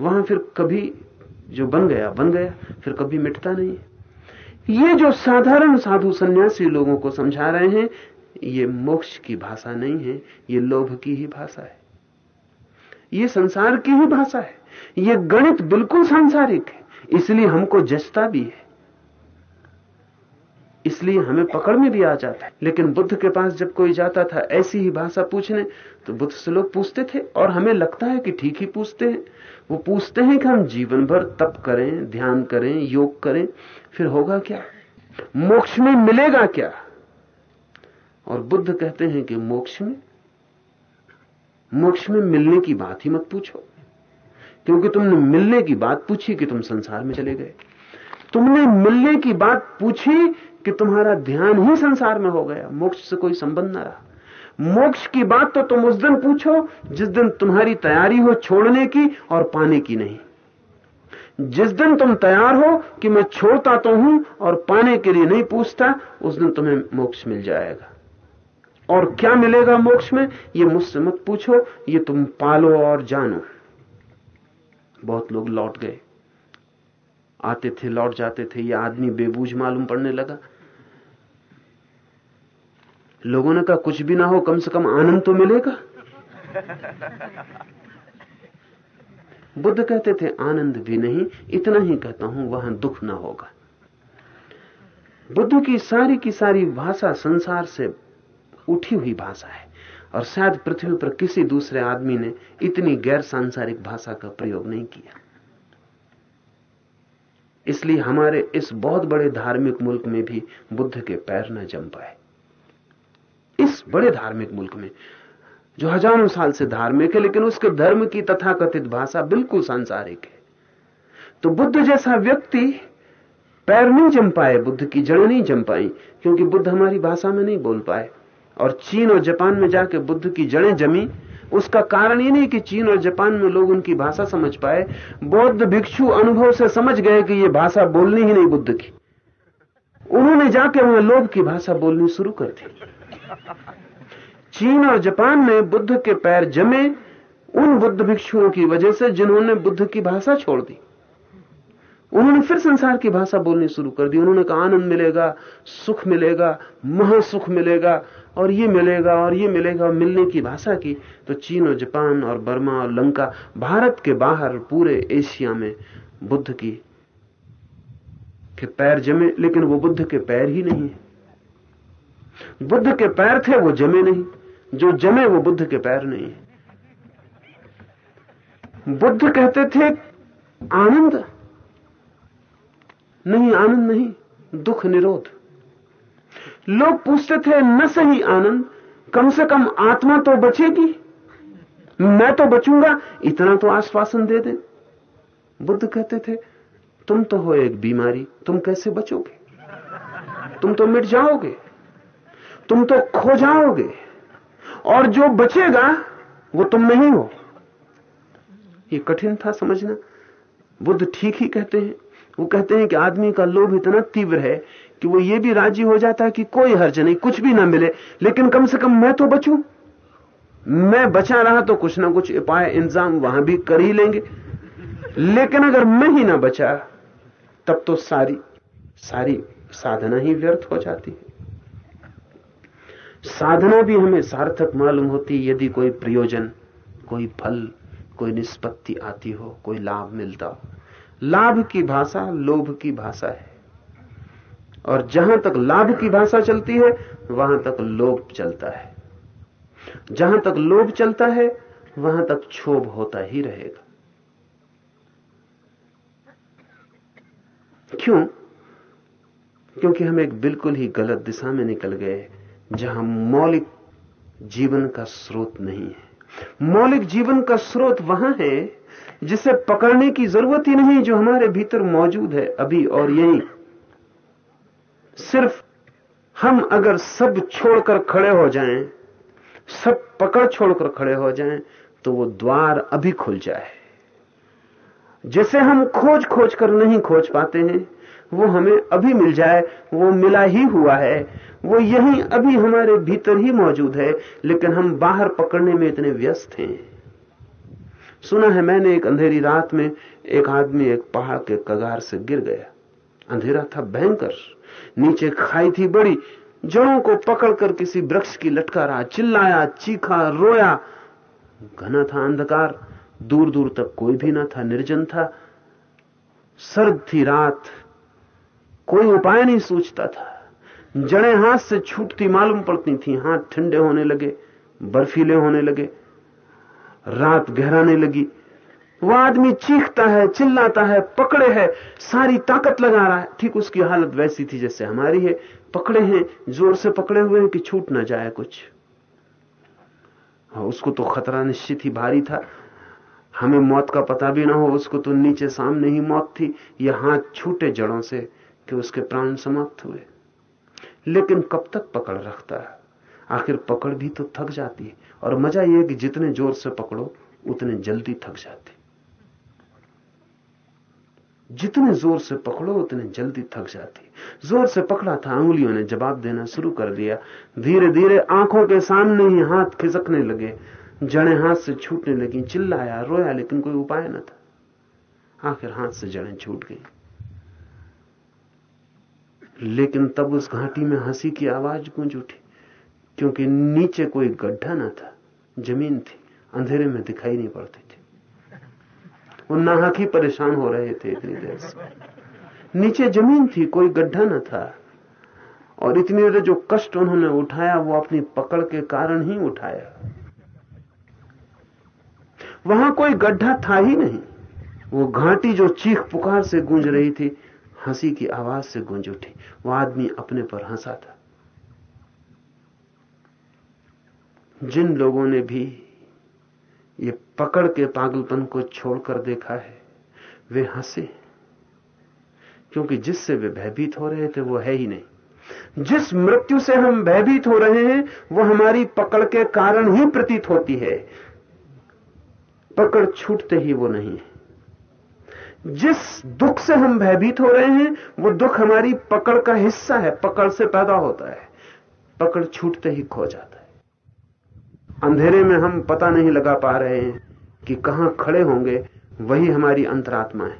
Speaker 3: वहाँ फिर कभी जो बन गया बन गया, फिर कभी मिटता नहीं ये जो साधारण साधु सन्यासी लोगों को समझा रहे हैं, ये मोक्ष की भाषा नहीं है, ये लोभ की ही भाषा है। ये संसार की ही भाषा है। ये गणित बिल्कुल सांसारिक है, इसलिए हमको जचता भी है। इसलिए हमें पकड़ में भी आ जाता है। लेकिन बुद्ध के पास जब कोई जाता था ऐसी ही भाषा पूछने तो बुद्ध से लोग पूछते थे और हमें लगता है कि ठीक ही पूछते हैं। वो पूछते हैं कि हम जीवन भर तप करें, ध्यान करें, योग करें, फिर होगा क्या? मोक्ष में मिलेगा क्या? और बुद्ध कहते हैं कि मोक्ष में मोक्ष में मिलने की बात ही मत पूछो। क्योंकि तुमने मिलने की बात पूछी कि तुम संसार में चले गए। तुमने मिलने की बात पूछी कि तुम्हारा ध्यान ही संसार में हो गया, मोक्ष से कोई संबंध ना रहा। मोक्ष की बात तो तुम उस दिन पूछो, जिस दिन तुम्हारी तैयारी हो छोड़ने की और पाने की नहीं। जिस दिन तुम तैयार हो कि मैं छोड़ता तो हूँ और पाने के लिए नहीं पूछता, उस दिन तुम्हें मोक्ष मिल जाएगा। और क्या मिलेगा मोक्ष में? ये मुझसे मत पूछो, ये तुम पालो और जानो। बहुत लोग लौट गए। आते थे, लौट जाते थे, ये आदमी बेबूझ मालूम पड़ने लगा। लोगों ने कहा, कुछ भी ना हो, कम से कम आनंद तो मिलेगा। बुद्ध कहते थे, आनंद भी नहीं, इतना ही कहता हूँ, वहाँ दुख ना होगा। बुद्ध की सारी की सारी भाषा संसार से उठी हुई भाषा है, और शायद पृथ्वी पर किसी दूसरे आदमी ने इतनी गैर सांसारिक भाषा का प्रयोग नहीं किया। इसलिए हमारे इस बहुत बड़े धार्मिक मुल्क में भी बुद्ध के पैर न जम पाए। इस बड़े धार्मिक मुल्क में, जो हज़ारों साल से धार्मिक है, लेकिन उसके धर्म की तथाकथित भाषा बिल्कुल सांसारिक है। तो बुद्ध जैसा व्यक्ति पैर नहीं जम पाए, बुद्ध की जड़ नहीं जम पाई, क्योंकि बुद्ध हमारी भाषा में नहीं बोल पाए। और चीन और जापान में जाके बुद्ध की जड़ें जमी, उसका कारण ये नहीं कि चीन और जापान में लोग उनकी भाषा समझ पाए, बौद्ध भिक्षु अनुभव से समझ गए कि ये भाषा बोलनी ही नहीं बुद्ध की। उन्होंने जाके वहाँ लोभ की भाषा बोलनी शुरू कर दी। चीन और जापान में बुद्ध के पैर जमे उन बुद्ध भिक्षुओं की वजह से जिन्होंने बुद्ध की भाषा छोड़ दी। उन्होंने फिर संसार की भाषा बोलनी शुरू कर दी। उन्होंने कहा, आनंद मिलेगा, सुख मिलेगा, महासुख मिलेगा, और ये मिलेगा, और ये मिलेगा मिलने की भाषा की। तो चीन और जापान और बर्मा और लंका, भारत के बाहर पूरे एशिया में बुद्ध की के पैर जमे, लेकिन वो बुद्ध के पैर ही नहीं है। बुद्ध के पैर थे, वो जमे नहीं। जो जमे वो बुद्ध के पैर नहीं है। बुद्ध कहते थे, आनंद नहीं आनंद नहीं, दुख निरोध। लोग पूछते थे, न सही आनंद, कम से कम आत्मा तो बचेगी, मैं तो बचूँगा, इतना तो आश्वासन दे दे। बुद्ध कहते थे, तुम तो हो एक बीमारी, तुम कैसे बचोगे? तुम तो मिट जाओगे, तुम तो खो जाओगे। और जो बचेगा, वो तुम नहीं हो। ये कठिन था समझना। बुद्ध ठीक ही कहते हैं। वो कहते हैं कि आदमी का लोभ इतना तीव्र है कि वो ये भी राज़ी हो जाता है कि कोई हर्ज नहीं, कुछ भी ना मिले। लेकिन कम से कम मैं तो बचूं। मैं बचा रहा तो कुछ ना कुछ उपाय, इंतज़ाम वहाँ भी कर ही लेंगे। लेकिन अगर मैं ही ना बचा, तब तो सारी सारी साधना ही व्यर्थ हो जाती है। साधना भी हमें सार्थक मालूम होती यदि कोई प्रयोजन, कोई फल, कोई निष्पत्ति आती हो, कोई लाभ मिलता हो। लाभ की भाषा लोभ की भाषा है। और जहाँ तक लाभ की भाषा चलती है, वहाँ तक लोभ चलता है। जहाँ तक लोभ चलता है, वहाँ तक क्षोभ होता ही रहेगा। क्यों? क्योंकि हम एक बिल्कुल ही गलत दिशा में निकल गए जहाँ मौलिक जीवन का स्रोत नहीं है। मौलिक जीवन का स्रोत वहाँ है जिसे पकड़ने की ज़रूरत ही नहीं जो हमारे भीतर मौजूद है अभी और यही। सिर्फ़ हम अगर सब छोड़कर खड़े हो जाएँ, सब पकड़ छोड़कर खड़े हो जाएँ, तो वो द्वार अभी खुल जाए। जैसे हम खोज खोज कर नहीं खोज पाते हैं वो हमें अभी मिल जाए, वो मिला ही हुआ है। वो यही अभी हमारे भीतर ही मौजूद है, लेकिन हम बाहर पकड़ने में इतने व्यस्त हैं। सुना है मैंने एक अंधेरी रात में एक आदमी एक पहाड़ के कगार से गिर गया। अंधेरा था भयंकर। नीचे खाई थी बड़ी। जड़ों को पकड़कर किसी वृक्ष की लटका रहा चिल्लाया, चीखा, रोया। घना था अंधकार। दूर दूर तक कोई भी ना था, निर्जन था। सर्द थी रात। कोई उपाय नहीं सूझता था। जड़ें हाथ से छूटती मालूम पड़ती थी। हाथ ठंडे होने लगे बर्फीले होने लगे रात गहराने लगी। वह आदमी चीखता है चिल्लाता है पकड़े है सारी ताकत लगा रहा है। ठीक उसकी हालत वैसी थी जैसे हमारी है। पकड़े हैं ज़ोर से पकड़े हुए हैं कि छूट ना जाए कुछ। हाँ, उसको तो खतरा निश्चित ही भारी था। हमें मौत का पता भी ना हो उसको तो नीचे सामने ही मौत थी। यह हाथ छूटे जड़ों से कि उसके प्राण समाप्त हुए। लेकिन कब तक पकड़ रखता है? आखिर पकड़ भी तो थक जाती है। और मज़ा यह कि जितने ज़ोर से पकड़ो, उतने जल्दी थक जाते। जितने ज़ोर से पकड़ो, उतने जल्दी थक जाती। ज़ोर से पकड़ा था अंगुलियों ने जवाब देना शुरू कर दिया। धीरे धीरे आँखों के सामने ही हाथ खिसकने लगे। जड़े हाथ से छूटने लगी, चिल्लाया, रोया, लेकिन कोई उपाय न था। आखिर हाथ से जड़ें छूट गई। लेकिन तब उस घाटी में हँसी की आवाज़ गूंज उठी, क्योंकि नीचे कोई गड्ढा ना था, ज़मीन थी, अंधेरे में दिखाई नहीं पड़ती थी। वो नाहक ही परेशान हो रहे थे इतनी देर से। नीचे ज़मीन थी, कोई गड्ढा न था, और इतनी देर जो कष्ट उन्होंने उठाया, वो अपनी पकड़ के कारण ही उठाया। वहाँ कोई गड्ढा था ही नहीं। वो घाटी जो चीख पुकार से गूंज रही थी हँसी की आवाज़ से गूंज उठी। वह आदमी अपने पर हंसा था। जिन लोगों ने भी ये पकड़ के पागलपन को छोड़कर देखा है, वे हंसे, क्योंकि जिससे वे भयभीत हो रहे थे, वो है ही नहीं। जिस मृत्यु से हम भयभीत हो रहे हैं, वो हमारी पकड़ के कारण ही प्रतीत होती है। पकड़ छूटते ही वो नहीं है। जिस दुख से हम भयभीत हो रहे हैं, वो दुख हमारी पकड़ का हिस्सा है, पकड़ से पैदा होता है। पकड़ छूटते ही खो जाता है। अंधेरे में हम पता नहीं लगा पा रहे हैं कि कहाँ खड़े होंगे, वही हमारी अंतरात्मा है।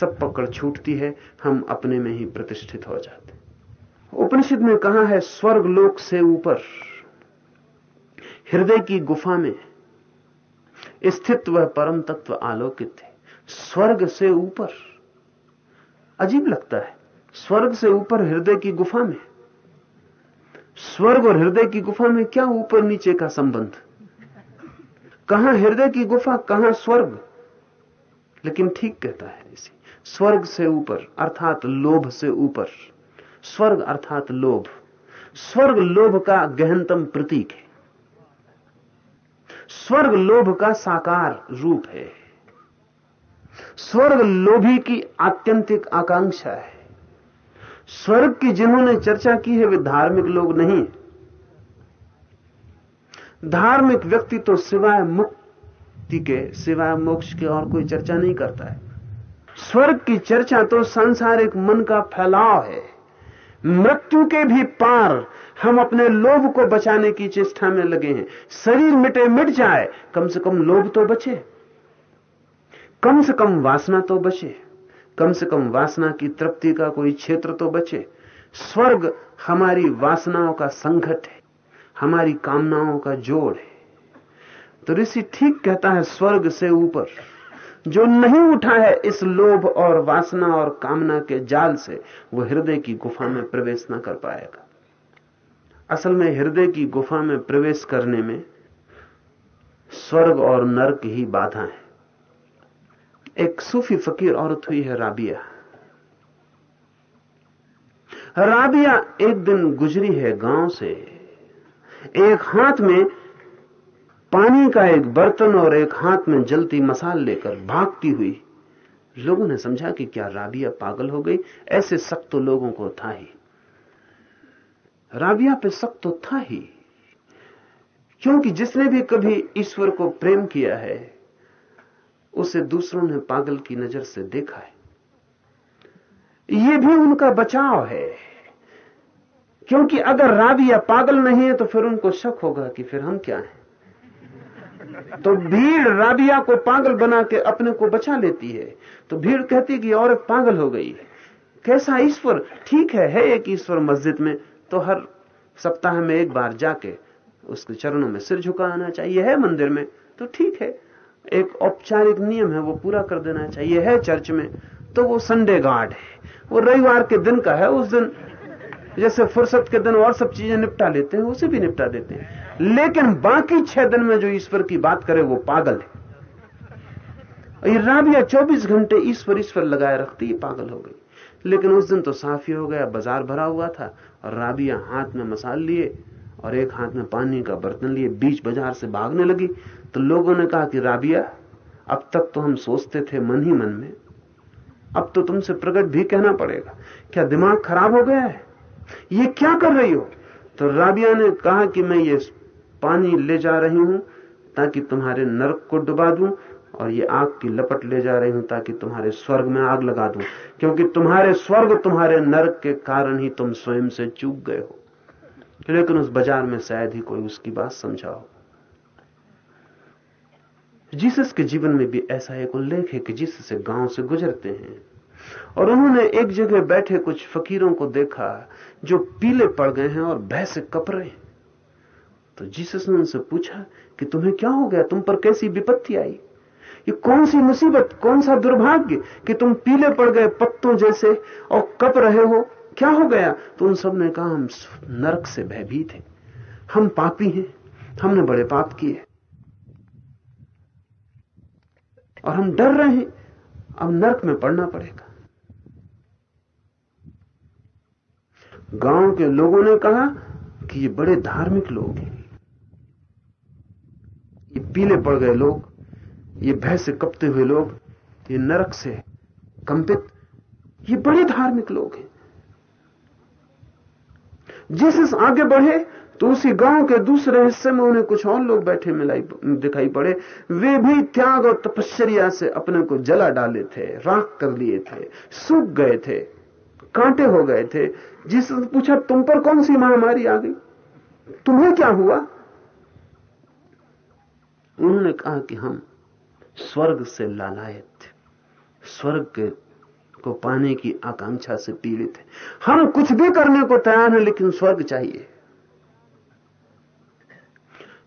Speaker 3: सब पकड़ छूटती है, हम अपने में ही प्रतिष्ठित हो जाते उपनिषद में कहा है, स्वर्ग लोक से ऊपर, हृदय की गुफा में स्थित वह परम तत्व आलोकित है। स्वर्ग से ऊपर। अजीब लगता है। स्वर्ग से ऊपर हृदय की गुफा में। स्वर्ग और हृदय की गुफा में क्या ऊपर नीचे का संबंध? कहाँ हृदय की गुफा, कहाँ स्वर्ग? लेकिन ठीक कहता है इसी। स्वर्ग से ऊपर, अर्थात लोभ से ऊपर। स्वर्ग अर्थात लोभ। स्वर्ग लोभ का गहनतम प्रतीक है। स्वर्ग लोभ का साकार रूप है। स्वर्ग लोभी की आत्यंतिक आकांक्षा है। स्वर्ग की जिन्होंने चर्चा की है, वे धार्मिक लोग नहीं। धार्मिक व्यक्ति तो सिवाय मुक्ति के, सिवाय मोक्ष के और कोई चर्चा नहीं करता है। स्वर्ग की चर्चा तो सांसारिक मन का फैलाव है। मृत्यु के भी पार हम अपने लोभ को बचाने की चेष्टा में लगे हैं। शरीर मिटे मिट जाए, कम से कम लोभ तो बचे। कम से कम वासना तो बचे। कम से कम वासना की तृप्ति का कोई क्षेत्र तो बचे। स्वर्ग हमारी वासनाओं का संघट है, हमारी कामनाओं का जोड़ है। तो ऋषि ठीक कहता है स्वर्ग से ऊपर, जो नहीं उठा है इस लोभ और वासना और कामना के जाल से, वो हृदय की गुफा में प्रवेश ना कर पाएगा। असल में हृदय की गुफा में प्रवेश करने में स्वर्ग और नरक ही बाधा है। एक सूफी फकीर औरत हुई है, राबिया। राबिया एक दिन गुजरी है गाँव से। एक हाथ में पानी का एक बर्तन और एक हाथ में जलती मसाल लेकर भागती हुई लोगों ने समझा कि क्या राबिया पागल हो गई। ऐसे शक तो लोगों को था ही। राबिया पे शक तो था ही, क्योंकि जिसने भी कभी ईश्वर को प्रेम किया है उसे दूसरों ने पागल की नज़र से देखा है। यह भी उनका बचाव है। क्योंकि अगर राबिया पागल नहीं है तो फिर उनको शक होगा कि फिर हम क्या हैं। तो भीड़ राबिया को पागल बना के अपने को बचा लेती है। तो भीड़ कहती कि औरत पागल हो गई है। कैसा ईश्वर? ठीक है है एक ईश्वर मस्जिद में तो हर सप्ताह में एक बार जाके उसके चरणों में सिर झुका आना चाहिए। है मंदिर में तो ठीक है। एक औपचारिक नियम है, वो पूरा कर देना चाहिए, है चर्च में। तो वो संडे गार्ड है। वो रविवार के दिन का है, उस दिन जैसे फुर्सत के दिन और सब चीज़ें निपटा लेते हैं, उसे भी निपटा देते हैं। लेकिन बाकी छह दिन में जो ईश्वर की बात करे, वो पागल है। ये राबिया 24 घंटे ईश्वर ईश्वर लगाए रखती है पागल हो गई। लेकिन उस दिन तो साफ़ ही हो गया, बाज़ार भरा हुआ था, और राबिया हाथ में मसाल लिए, और एक हाथ में पानी का बर्तन लिए, बीच बाज़ार से भागने लगी। तो लोगों ने कहा कि, राबिया, अब तक तो हम सोचते थे मन ही मन में। अब तो तुमसे प्रकट भी कहना पड़ेगा। क्या दिमाग खराब हो गया है? ये क्या कर रही हो? तो राबिया ने कहा कि, मैं ये पानी ले जा रही हूँ ताकि तुम्हारे नरक को डुबा दूँ और ये आग की लपट ले जा रही हूँ ताकि तुम्हारे स्वर्ग में आग लगा दूँ। क्योंकि तुम्हारे स्वर्ग तुम्हारे नरक के कारण ही तुम स्वयं से चूक गए हो। लेकिन उस बाज़ार में शायद ही कोई उसकी बात समझाओ जीसस के जीवन में भी ऐसा एक उल्लेख है कि जीसस से गाँव से गुजरते हैं। और उन्होंने एक जगह बैठे कुछ फकीरों को देखा जो पीले पड़ गए हैं और भय से कप रहे हैं। तो जीसस ने उनसे पूछा कि तुम्हें क्या हो गया? तुम पर कैसी विपत्ति आई? ये कौन सी मुसीबत, कौन सा दुर्भाग्य कि तुम पीले पड़ गए पत्तों जैसे और कप रहे हो? क्या हो गया? तो उन सबने कहा, हम नरक से भयभीत हैं। हम पापी हैं। हमने बड़े पाप किए। और हम डर रहे हैं। अब नरक में पड़ना पड़ेगा। गाँव के लोगों ने कहा कि ये बड़े धार्मिक लोग हैं। ये पीले पड़ गए लोग, ये भय से कपते हुए लोग, ये नरक से कंपित, ये बड़े धार्मिक लोग हैं। जिस आगे बढ़े तो उसी गाँव के दूसरे हिस्से में उन्हें कुछ और लोग बैठे मिलाई दिखाई पड़े। वे भी त्याग और तपस्या से अपने को जला डाले थे, राख कर लिए थे, सूख गए थे, कांटे हो गए थे। जिसने पूछा, तुम पर कौन सी महामारी आ गई? तुम्हें क्या हुआ? उन्होंने कहा कि हम स्वर्ग से लालायत थे। स्वर्ग के, को पाने की आकांक्षा से पीड़ित है। हम कुछ भी करने को तैयार हैं, लेकिन स्वर्ग चाहिए।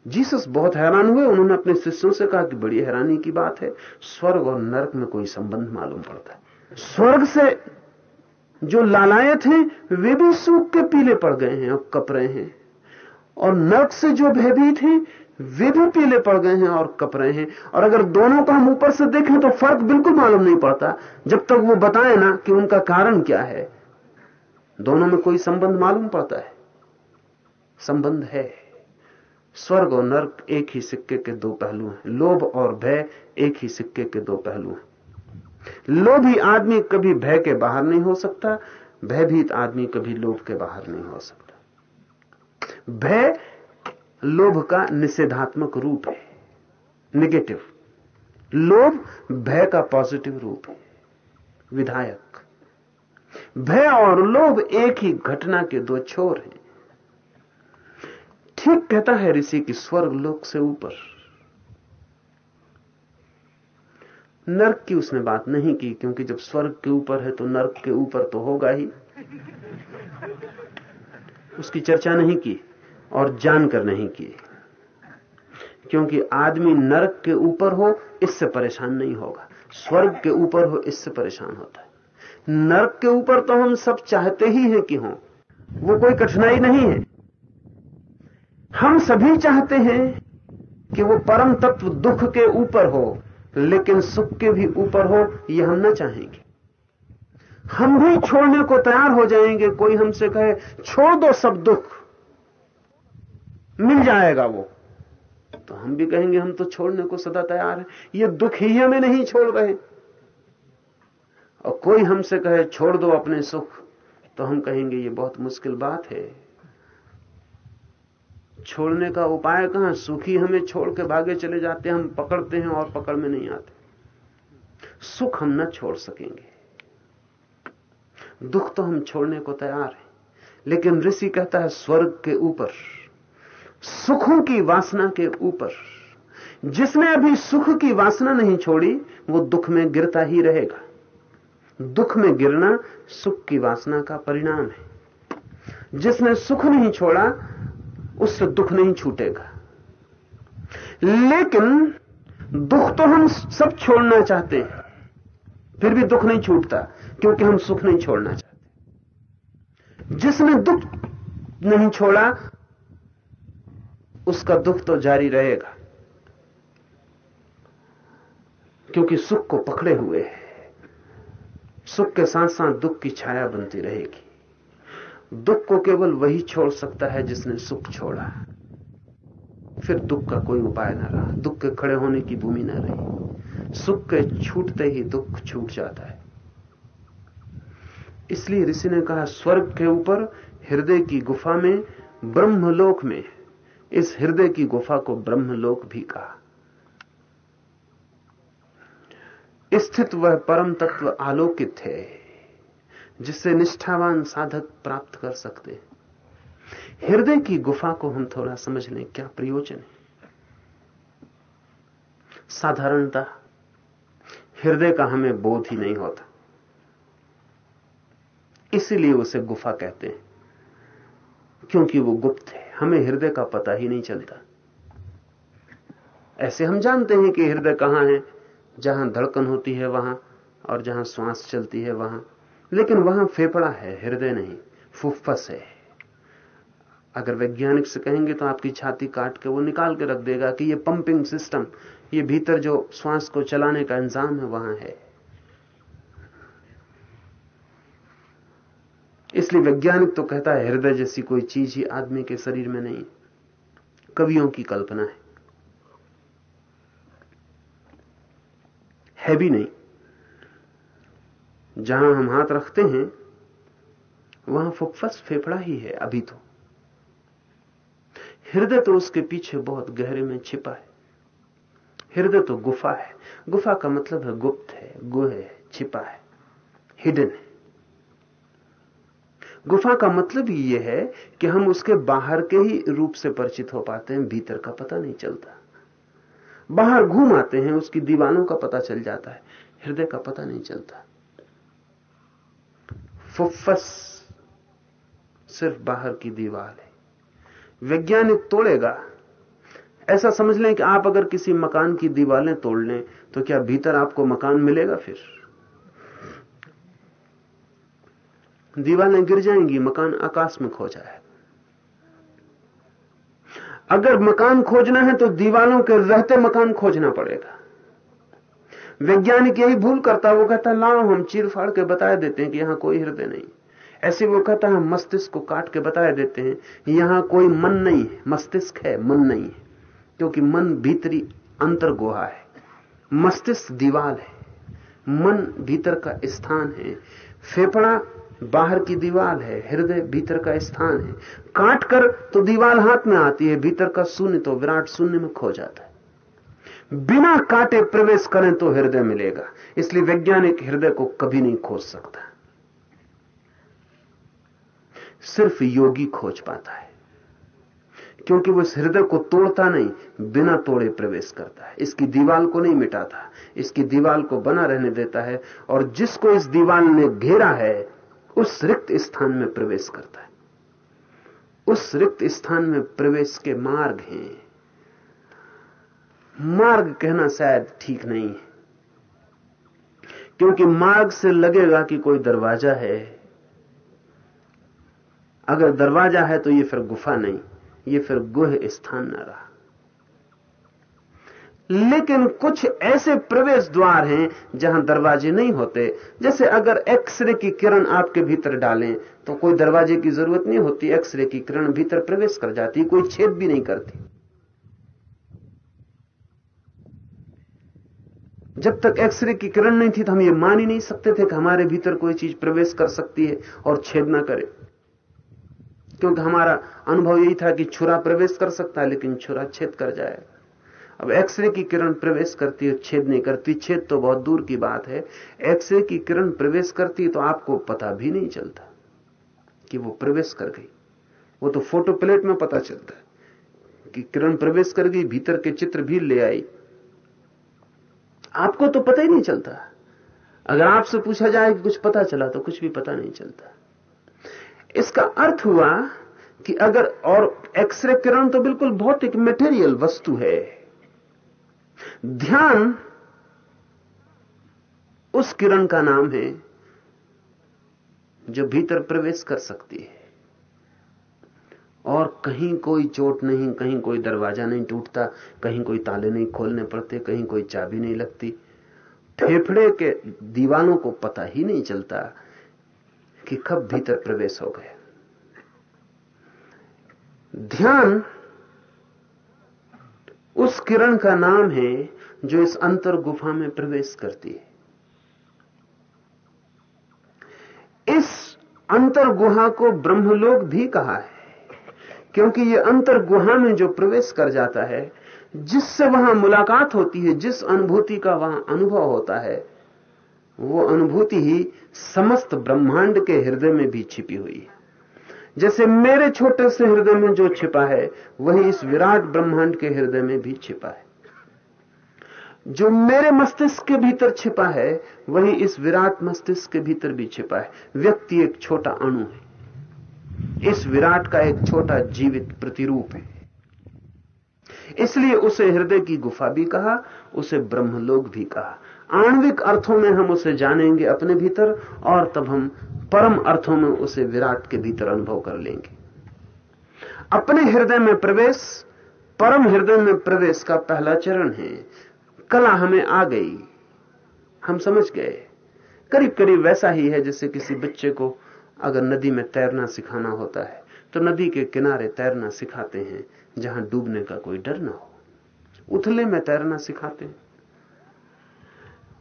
Speaker 3: जीसस बहुत हैरान हुए, उन्होंने अपने शिष्यों से कहा कि बड़ी हैरानी की बात है, स्वर्ग और नरक में कोई संबंध मालूम पड़ता है। स्वर्ग से जो लालायत हैं, वे भी सूख के पीले पड़ गए हैं और कप रहे हैं। और नरक से जो भयभीत हैं, वे भी पीले पड़ गए हैं और कप रहे हैं। और अगर दोनों को हम ऊपर से देखें तो फ़र्क बिल्कुल मालूम नहीं पड़ता, जब तक वो बताए ना कि उनका कारण क्या है। दोनों में कोई संबंध मालूम पड़ता है। संबंध है। स्वर्ग और नर्क एक ही सिक्के के दो पहलू हैं। लोभ और भय एक ही सिक्के के दो पहलू हैं। लोभी आदमी कभी भय के बाहर नहीं हो सकता, भयभीत आदमी कभी लोभ के बाहर नहीं हो सकता। भय लोभ का निषेधात्मक रूप है निगेटिव लोभ भय का पॉजिटिव रूप है, विधायक। भय और लोभ एक ही घटना के दो छोर हैं। ठीक कहता है ऋषि की स्वर्ग लोक से ऊपर। नर्क की उसने बात नहीं की, क्योंकि जब स्वर्ग के ऊपर है तो नर्क के ऊपर तो होगा ही। उसकी चर्चा नहीं की और जानकर नहीं की। क्योंकि आदमी नरक के ऊपर हो, इससे परेशान नहीं होगा। स्वर्ग के ऊपर हो, इससे परेशान होता है। नरक के ऊपर तो हम सब चाहते ही हैं कि हो। वो कोई कठिनाई नहीं है। हम सभी चाहते हैं कि वो परम तत्व दुख के ऊपर हो, लेकिन सुख के भी ऊपर हो, ये हम ना चाहेंगे। हम भी छोड़ने को तैयार हो जाएँगे, कोई हमसे कहे, छोड़ दो सब दुख, मिल जाएगा वो। तो हम भी कहेंगे, हम तो छोड़ने को सदा तैयार हैं, ये दुख ही हमें नहीं छोड़ रहे और कोई हमसे कहे, छोड़ दो अपने सुख तो हम कहेंगे, ये बहुत मुश्किल बात है। छोड़ने का उपाय कहाँ? सुखी हमें छोड़ के भागे चले जाते हैं, हम पकड़ते हैं और पकड़ में नहीं आते। सुख हम न छोड़ सकेंगे। दुख तो हम छोड़ने को तैयार हैं। लेकिन ऋषि कहता है, स्वर्ग के ऊपर, सुखों की वासना के ऊपर, जिसने अभी सुख की वासना नहीं छोड़ी, वो दुख में गिरता ही रहेगा। दुख में गिरना सुख की वासना का परिणाम है। जिसने सुख नहीं छोड़ा उससे दुख नहीं छूटेगा। लेकिन दुख तो हम सब छोड़ना चाहते हैं। फिर भी दुख नहीं छूटता, क्योंकि हम सुख नहीं छोड़ना चाहते। जिसने दुख नहीं छोड़ा, उसका दुख तो जारी रहेगा। क्योंकि सुख को पकड़े हुए है सुख के साथ साथ दुख की छाया बनती रहेगी। दुख को केवल वही छोड़ सकता है जिसने सुख छोड़ा फिर दुख का कोई उपाय ना रहा। दुख के खड़े होने की भूमि ना रही। सुख के छूटते ही दुख छूट जाता है। इसलिए ऋषि ने कहा, स्वर्ग के ऊपर हृदय की गुफा में, ब्रह्मलोक में इस हृदय की गुफा को ब्रह्मलोक भी कहा। स्थित वह परम तत्व आलोकित है। जिससे निष्ठावान साधक प्राप्त कर सकते हैं। हृदय की गुफा को हम थोड़ा समझ लें, क्या प्रयोजन है? साधारणता, हृदय का हमें बोध ही नहीं होता। इसीलिए उसे गुफा कहते हैं, क्योंकि वो गुप्त है। हमें हृदय का पता ही नहीं चलता। ऐसे हम जानते हैं कि हृदय कहाँ है, जहाँ धड़कन होती है वहाँ, और जहाँ श्वास चलती है वहाँ। लेकिन वहाँ फेफड़ा है, हृदय नहीं, फुफ्फस है। अगर वैज्ञानिक से कहेंगे तो आपकी छाती काट के वो निकाल के रख देगा कि ये पंपिंग सिस्टम, ये भीतर जो श्वास को चलाने का इंजाम है, वहाँ है। इसलिए वैज्ञानिक तो कहता है, हृदय जैसी कोई चीज़ ही आदमी के शरीर में नहीं, कवियों की कल्पना है। है भी नहीं। जहाँ हम हाथ रखते हैं, वहाँ फुफ्फस फेफड़ा ही है अभी तो। हृदय तो उसके पीछे बहुत गहरे में छिपा है। हृदय तो गुफा है। गुफा का मतलब है गुप्त है, गुह है, छिपा है हिडन है। गुफा का मतलब ही यह है कि हम उसके बाहर के ही रूप से परिचित हो पाते हैं, भीतर का पता नहीं चलता। बाहर घूम आते हैं, उसकी दीवानों का पता चल जाता है। हृदय का पता नहीं चलता। फुफ्फस सिर्फ़ बाहर की दीवार है। वैज्ञानिक तोड़ेगा। ऐसा समझ लें कि आप अगर किसी मकान की दीवारें तोड़ लें तो क्या भीतर आपको मकान मिलेगा फिर? दीवारें गिर जाएँगी, मकान आकाश में खो जाए अगर मकान खोजना है तो दीवालों के रहते मकान खोजना पड़ेगा। वैज्ञानिक यही भूल करता है, वो कहता है, लाओ, हम चीर फाड़ के बता देते हैं कि यहाँ कोई हृदय नहीं ऐसे वो कहता है मस्तिष्क को काट के बता देते हैं यहाँ कोई मन नहीं है। मस्तिष्क है, मन नहीं है, क्योंकि मन भीतरी अंतर गुहा है। मस्तिष्क दीवाल है, मन भीतर का स्थान है। फेफड़ा बाहर की दीवाल है, हृदय भीतर का स्थान है। काट कर तो दीवाल हाथ में आती है, भीतर का शून्य तो विराट शून्य में खो जाता है। बिना काटे प्रवेश करें तो हृदय मिलेगा। इसलिए वैज्ञानिक हृदय को कभी नहीं खोज सकता। सिर्फ़ योगी खोज पाता है। क्योंकि वो इस हृदय को तोड़ता नहीं, बिना तोड़े प्रवेश करता है। इसकी दीवाल को नहीं मिटाता, इसकी दीवाल को बना रहने देता है और जिसको इस दीवाल ने घेरा है, उस रिक्त स्थान में प्रवेश करता है। उस रिक्त स्थान में प्रवेश के मार्ग हैं। मार्ग कहना शायद ठीक नहीं है। क्योंकि मार्ग से लगेगा कि कोई दरवाज़ा है। अगर दरवाज़ा है तो ये फिर गुफा नहीं, ये फिर गुह स्थान न रहा। लेकिन कुछ ऐसे प्रवेश द्वार हैं जहाँ दरवाजे नहीं होते। जैसे अगर एक्सरे की किरण आपके भीतर डालें तो कोई दरवाजे की ज़रूरत नहीं होती। एक्सरे की किरण भीतर प्रवेश कर जाती, कोई छेद भी नहीं करती। जब तक एक्सरे की किरण नहीं थी तो हम ये मान ही नहीं सकते थे कि हमारे भीतर कोई चीज़ प्रवेश कर सकती है और छेद ना करे। क्योंकि हमारा अनुभव यही था कि छुरा प्रवेश कर सकता है, लेकिन छुरा छेद कर जाएगा अब एक्सरे की किरण प्रवेश करती है छेद नहीं करती। छेद तो बहुत दूर की बात है। एक्सरे की किरण प्रवेश करती तो आपको पता भी नहीं चलता कि वो प्रवेश कर गई। वो तो फ़ोटो प्लेट में पता चलता है कि किरण प्रवेश कर गई, भीतर के चित्र भी ले आई। आपको तो पता ही नहीं चलता। अगर आपसे पूछा जाए कि कुछ पता चला तो कुछ भी पता नहीं चलता। इसका अर्थ हुआ कि अगर, और एक्सरे किरण तो बिल्कुल भौतिक मेटेरियल वस्तु है। ध्यान उस किरण का नाम है, जो भीतर प्रवेश कर सकती है। और कहीं कोई चोट नहीं, कहीं कोई दरवाज़ा नहीं टूटता, कहीं कोई ताले नहीं खोलने पड़ते, कहीं कोई चाबी नहीं लगती। फेफड़े के दीवानों को पता ही नहीं चलता कि कब भीतर प्रवेश हो गया। ध्यान उस किरण का नाम है जो इस अंतर गुफा में प्रवेश करती है। इस अंतर गुहा को ब्रह्मलोक भी कहा है। क्योंकि ये अंतर गुहा में जो प्रवेश कर जाता है, जिससे वहाँ मुलाकात होती है, जिस अनुभूति का वहाँ अनुभव होता है, वो अनुभूति ही समस्त ब्रह्मांड के हृदय में भी छिपी हुई है। जैसे मेरे छोटे से हृदय में जो छिपा है, वही इस विराट ब्रह्मांड के हृदय में भी छिपा है। जो मेरे मस्तिष्क के भीतर छिपा है, वही इस विराट मस्तिष्क के भीतर भी छिपा है। व्यक्ति एक छोटा अणु है। इस विराट का एक छोटा जीवित प्रतिरूप है। इसलिए उसे हृदय की गुफा भी कहा, उसे ब्रह्मलोक भी कहा। आणविक अर्थों में हम उसे जानेंगे अपने भीतर, और तब हम परम अर्थों में उसे विराट के भीतर अनुभव कर लेंगे। अपने हृदय में प्रवेश, परम हृदय में प्रवेश का पहला चरण है। कला हमें आ गई। हम समझ गए। करीब करीब वैसा ही है जैसे किसी बच्चे को अगर नदी में तैरना सिखाना होता है तो नदी के किनारे तैरना सिखाते हैं, जहाँ डूबने का कोई डर ना हो। उथले में तैरना सिखाते हैं।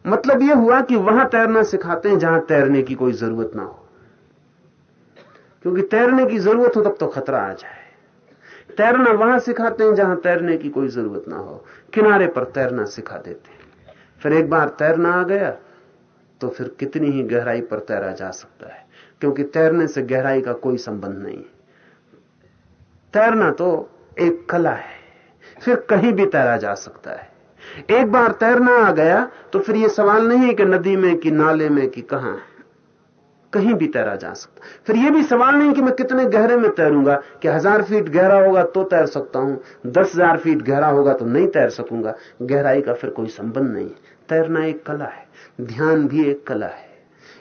Speaker 3: मतलब यह हुआ कि वहाँ तैरना सिखाते हैं, जहाँ तैरने की कोई ज़रूरत ना हो। क्योंकि तैरने की ज़रूरत हो, तब तो खतरा आ जाए। तैरना वहाँ सिखाते हैं, जहाँ तैरने की कोई ज़रूरत ना हो। किनारे पर तैरना सिखा देते हैं। फिर एक बार तैरना आ गया तो फिर कितनी ही गहराई पर तैरा जा सकता है। क्योंकि तैरने से गहराई का कोई संबंध नहीं। तैरना तो एक कला है, फिर कहीं भी तैरा जा सकता है। एक बार तैरना आ गया तो फिर यह सवाल नहीं है कि नदी में कि नाले में कि कहाँ कहीं भी तैरा जा सकता फिर यह भी सवाल नहीं कि मैं कितने गहरे में तैरूँगा, कि हज़ार फीट गहरा होगा तो तैर सकता हूँ, दस हज़ार फीट गहरा होगा तो नहीं तैर सकूँगा। गहराई का फिर कोई संबंध नहीं। तैरना एक कला है, ध्यान भी एक कला है।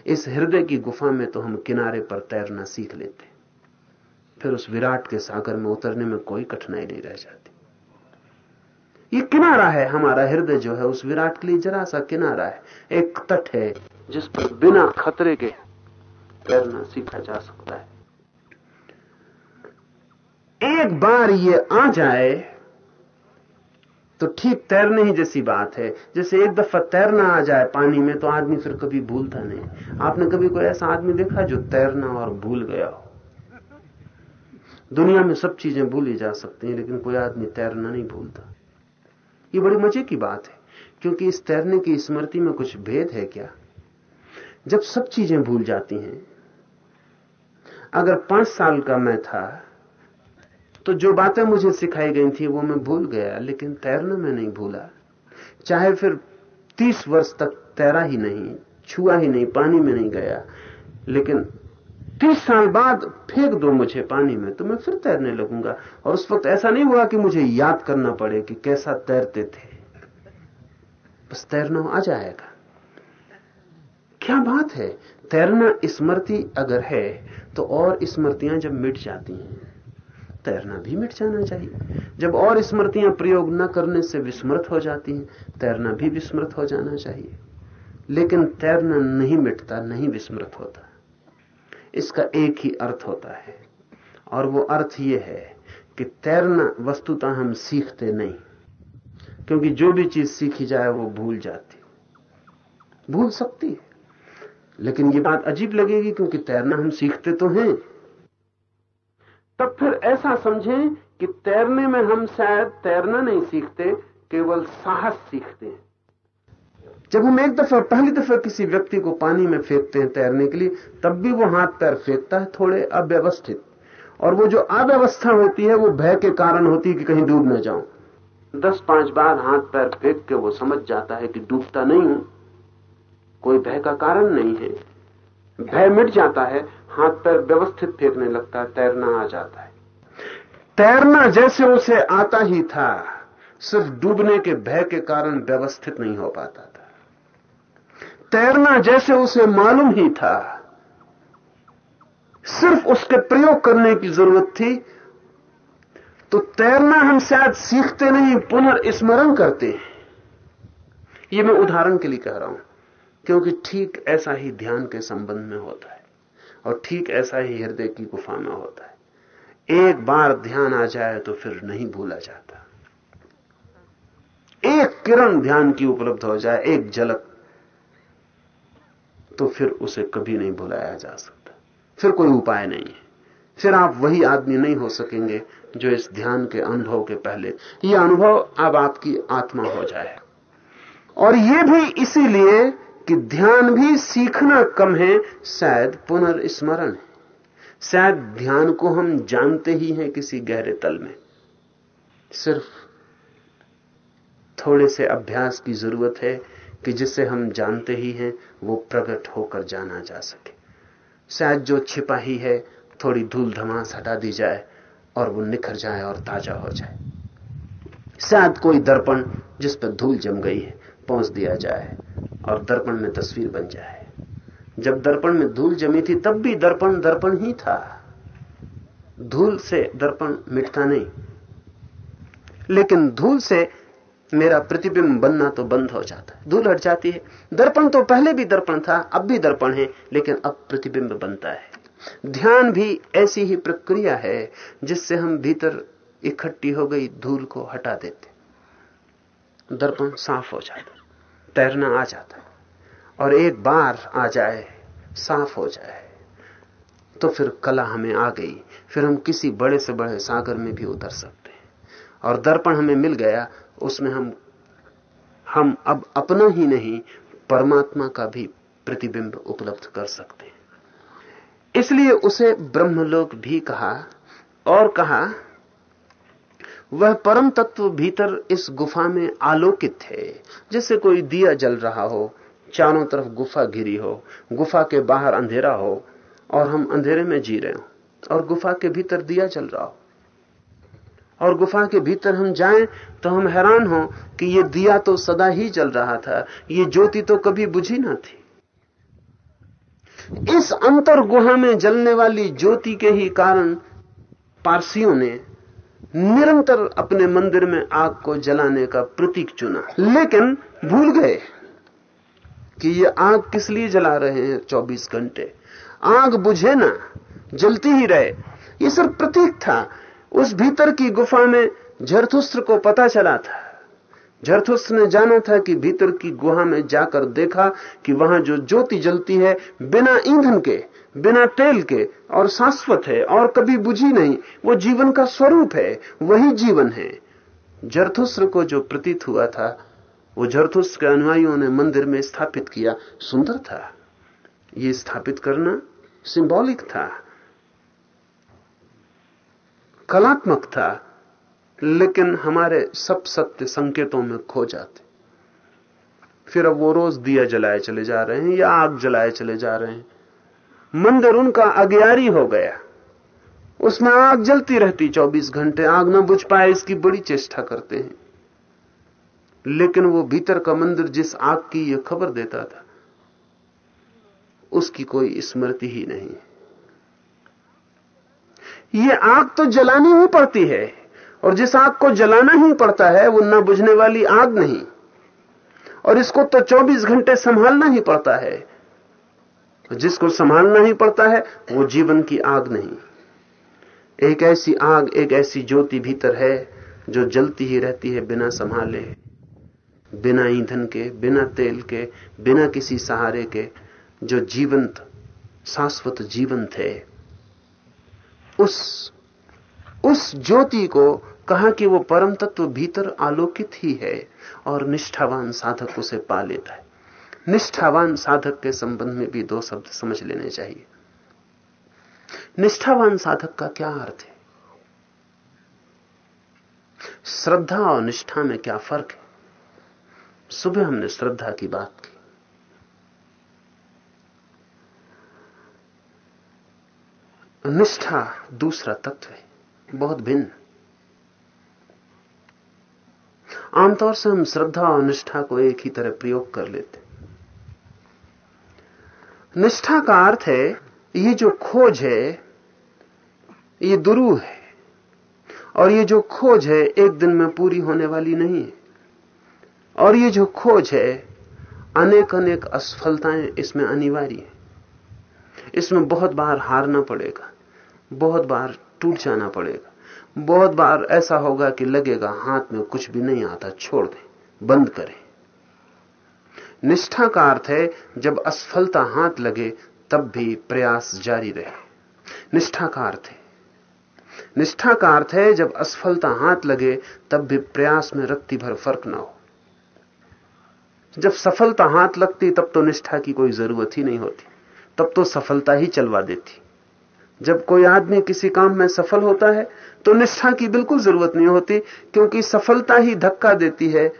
Speaker 3: इस हृदय की गुफा में तो हम किनारे पर तैरना सीख लेते। फिर उस विराट के सागर में उतरने में कोई कठिनाई नहीं रह जाती। ये किनारा है, हमारा हृदय जो है, उस विराट के लिए जरा सा किनारा है, एक तट है, जिस पर बिना खतरे के तैरना सीखा जा सकता है। एक बार ये आ जाए तो ठीक तैरने ही जैसी बात है। जैसे एक दफ़ा तैरना आ जाए पानी में तो आदमी फिर कभी भूलता नहीं। आपने कभी कोई ऐसा आदमी देखा जो तैरना और भूल गया हो? दुनिया में सब चीज़ें भूली जा सकती हैं, लेकिन कोई आदमी तैरना नहीं भूलता। ये बड़ी मज़े की बात है, क्योंकि इस तैरने की स्मृति में कुछ भेद है क्या? जब सब चीज़ें भूल जाती हैं, अगर पाँच साल का मैं था तो जो बातें मुझे सिखाई गई थी, वो मैं भूल गया, लेकिन तैरना मैं नहीं भूला। चाहे फिर तीस वर्ष तक तैरा ही नहीं, छुआ ही नहीं, पानी में नहीं गया, लेकिन तीस साल बाद फेंक दो मुझे पानी में तो मैं फिर तैरने लगूँगा। और उस वक्त ऐसा नहीं हुआ कि मुझे याद करना पड़े कि कैसा तैरते थे। बस तैरना आ जाएगा। क्या बात है? तैरना स्मृति अगर है तो और स्मृतियाँ जब मिट जाती हैं। तैरना भी मिट जाना चाहिए। जब और स्मृतियाँ प्रयोग न करने से विस्मृत हो जाती हैं, तैरना भी विस्मृत हो जाना चाहिए। लेकिन तैरना नहीं मिटता, नहीं विस्मृत होता। इसका एक ही अर्थ होता है, और वो अर्थ ये है कि तैरना वस्तुतः हम सीखते नहीं, क्योंकि जो भी चीज़ सीखी जाए वो भूल जाती भूल सकती है। लेकिन ये बात अजीब लगेगी, क्योंकि तैरना हम सीखते तो हैं तब फिर ऐसा समझें कि तैरने में हम शायद तैरना नहीं सीखते केवल साहस सीखते हैं। जब हम एक दफ़ा पहली दफ़ा किसी व्यक्ति को पानी में फेंकते हैं तैरने के लिए तब भी वो हाथ पैर फेंकता है थोड़े अव्यवस्थित। और वो जो अव्यवस्था होती है वो भय के कारण होती है कि कहीं डूब न जाऊँ। दस पाँच बार हाथ पैर फेंक के वो समझ जाता है कि डूबता नहीं हूँ। कोई भय का कारण नहीं है। भय मिट जाता है, हाथ पैर व्यवस्थित फेंकने लगता है, तैरना आ जाता है। तैरना जैसे उसे आता ही था, सिर्फ़ डूबने के भय के कारण व्यवस्थित नहीं हो पाता था। तैरना जैसे उसे मालूम ही था, सिर्फ़ उसके प्रयोग करने की ज़रूरत थी तो तैरना हम शायद सीखते नहीं, पुनर्स्मरण करते हैं। ये मैं उदाहरण के लिए कह रहा हूँ। क्योंकि ठीक ऐसा ही ध्यान के संबंध में होता है और ठीक ऐसा ही हृदय की गुफा में होता है। एक बार ध्यान आ जाए तो फिर नहीं भूला जाता। एक किरण ध्यान की उपलब्ध हो जाए, एक झलक तो फिर उसे कभी नहीं भुलाया जा सकता। फिर कोई उपाय नहीं है। फिर आप वही आदमी नहीं हो सकेंगे जो इस ध्यान के अनुभव के पहले। यह अनुभव अब आपकी आत्मा हो जाए। और यह भी इसीलिए कि ध्यान भी सीखना कम है, शायद पुनर्स्मरण है। शायद ध्यान को हम जानते ही हैं किसी गहरे तल में। सिर्फ़ थोड़े से अभ्यास की ज़रूरत है कि जिसे हम जानते ही हैं, वो प्रकट होकर जाना जा सके। शायद जो छिपा ही है, थोड़ी धूल धमास हटा दी जाए और वो निखर जाए और ताज़ा हो जाए। शायद कोई दर्पण जिस पर धूल जम गई है पहुँच दिया जाए और दर्पण में तस्वीर बन जाए। जब दर्पण में धूल जमी थी, तब भी दर्पण दर्पण ही था। धूल से दर्पण मिटता नहीं। लेकिन धूल से मेरा प्रतिबिंब बनना तो बंद हो जाता है। धूल हट जाती है। दर्पण तो पहले भी दर्पण था, अब भी दर्पण है, लेकिन अब प्रतिबिंब बनता है। ध्यान भी ऐसी ही प्रक्रिया है जिससे हम भीतर इकट्ठी हो गई धूल को हटा देते दर्पण साफ़ हो जाता तैरना आ जाता है, और एक बार आ जाए, साफ़ हो जाए तो फिर कला हमें आ गई, फिर हम किसी बड़े से बड़े सागर में भी उतर सकते हैं। और दर्पण हमें मिल गया, उसमें हम हम अब अपना ही नहीं, परमात्मा का भी प्रतिबिंब उपलब्ध कर सकते हैं। इसलिए उसे ब्रह्मलोक भी कहा, और कहा वह परम तत्व भीतर इस गुफा में आलोकित है जैसे कोई दिया जल रहा हो, चारों तरफ़ गुफा घिरी हो, गुफा के बाहर अंधेरा हो, और हम अंधेरे में जी रहे हो, और गुफा के भीतर दिया जल रहा हो। और गुफा के भीतर हम जाएँ तो हम हैरान हो कि ये दिया तो सदा ही जल रहा था, ये ज्योति तो कभी बुझी ना थी। इस अंतर गुहा में जलने वाली ज्योति के ही कारण पारसियों ने निरंतर अपने मंदिर में आग को जलाने का प्रतीक चुना। लेकिन भूल गए कि ये आग किस लिए जला रहे हैं 24 घंटे? आग बुझे ना, जलती ही रहे। ये सिर्फ़ प्रतीक था। उस भीतर की गुफा में जरथुस्त्र को पता चला था। जरथुस्त्र ने जाना था कि भीतर की गुहा में जाकर देखा कि वहाँ जो ज्योति जलती है बिना ईंधन के बिना तेल के और शाश्वत है और कभी बुझी नहीं, वो जीवन का स्वरूप है, वही जीवन है। जरथुस्त्र को जो प्रतीत हुआ था, वो जरथुस्त्र के अनुयायियों ने मंदिर में स्थापित किया। सुंदर था। ये स्थापित करना सिंबॉलिक था। कलात्मक था, लेकिन हमारे सब सत्य संकेतों में खो जाते। फिर अब वो रोज दिया जलाए चले जा रहे हैं या आग जलाए चले जा रहे हैं। मंदिर उनका अग्यारी हो गया। उसमें आग जलती रहती 24 घंटे, आग न बुझ पाए इसकी बड़ी चेष्टा करते हैं। लेकिन वो भीतर का मंदिर जिस आग की यह खबर देता था, उसकी कोई स्मृति ही नहीं। ये आग तो जलानी ही पड़ती है, और जिस आग को जलाना ही पड़ता है, वो न बुझने वाली आग नहीं। और इसको तो 24 घंटे संभालना ही पड़ता है। जिसको संभालना ही पड़ता है, वो जीवन की आग नहीं। एक ऐसी आग, एक ऐसी ज्योति भीतर है, जो जलती ही रहती है बिना संभाले, बिना ईंधन के, बिना तेल के, बिना किसी सहारे के, जो जीवंत, शाश्वत जीवंत है। उस उस ज्योति को कहा कि वो परम तत्व भीतर आलोकित ही है और निष्ठावान साधक उसे पा लेता है। निष्ठावान साधक के संबंध में भी दो शब्द समझ लेने चाहिए। निष्ठावान साधक का क्या अर्थ है? श्रद्धा और निष्ठा में क्या फ़र्क है? सुबह हमने श्रद्धा की बात की। निष्ठा दूसरा तत्व है, बहुत भिन्न। आमतौर से हम श्रद्धा और निष्ठा को एक ही तरह प्रयोग कर लेते निष्ठा का अर्थ है, ये जो खोज है, ये दुरू है। और ये जो खोज है, एक दिन में पूरी होने वाली नहीं है। और ये जो खोज है अनेक अनेक असफलताएँ इसमें अनिवार्य है। इसमें बहुत बार हारना पड़ेगा, बहुत बार टूट जाना पड़ेगा, बहुत बार ऐसा होगा कि लगेगा, हाथ में कुछ भी नहीं आता, छोड़ दें, बंद करें। निष्ठा का अर्थ है, जब असफलता हाथ लगे, तब भी प्रयास जारी रहे। निष्ठा का अर्थ है। निष्ठा का अर्थ है, जब असफलता हाथ लगे, तब भी प्रयास में रत्ती भर फ़र्क ना हो। जब सफलता हाथ लगती, तब तो निष्ठा की कोई ज़रूरत ही नहीं होती, तब तो सफलता ही चलवा देती। जब कोई आदमी किसी काम में सफल होता है तो निष्ठा की बिल्कुल ज़रूरत नहीं होती, क्योंकि सफलता ही धक्का देती है,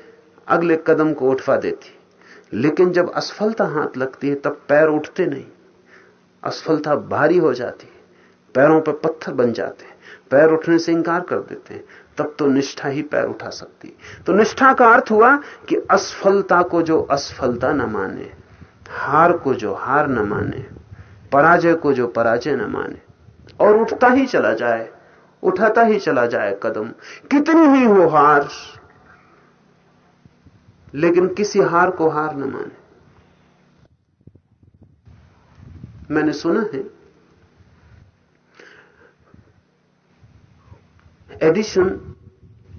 Speaker 3: अगले कदम को उठवा देती। लेकिन जब असफलता हाथ लगती है, तब पैर उठते नहीं। असफलता भारी हो जाती है, पैरों पर पत्थर बन जाते हैं, पैर उठने से इंकार कर देते हैं, तब तो निष्ठा ही पैर उठा सकती तो निष्ठा का अर्थ हुआ कि असफलता को जो असफलता न माने, हार को जो हार न माने, पराजय को जो पराजय न माने, और उठता ही चला जाए, उठाता ही चला जाए कदम, कितनी ही हो हार लेकिन किसी हार को हार न माने। मैंने सुना है, एडिशन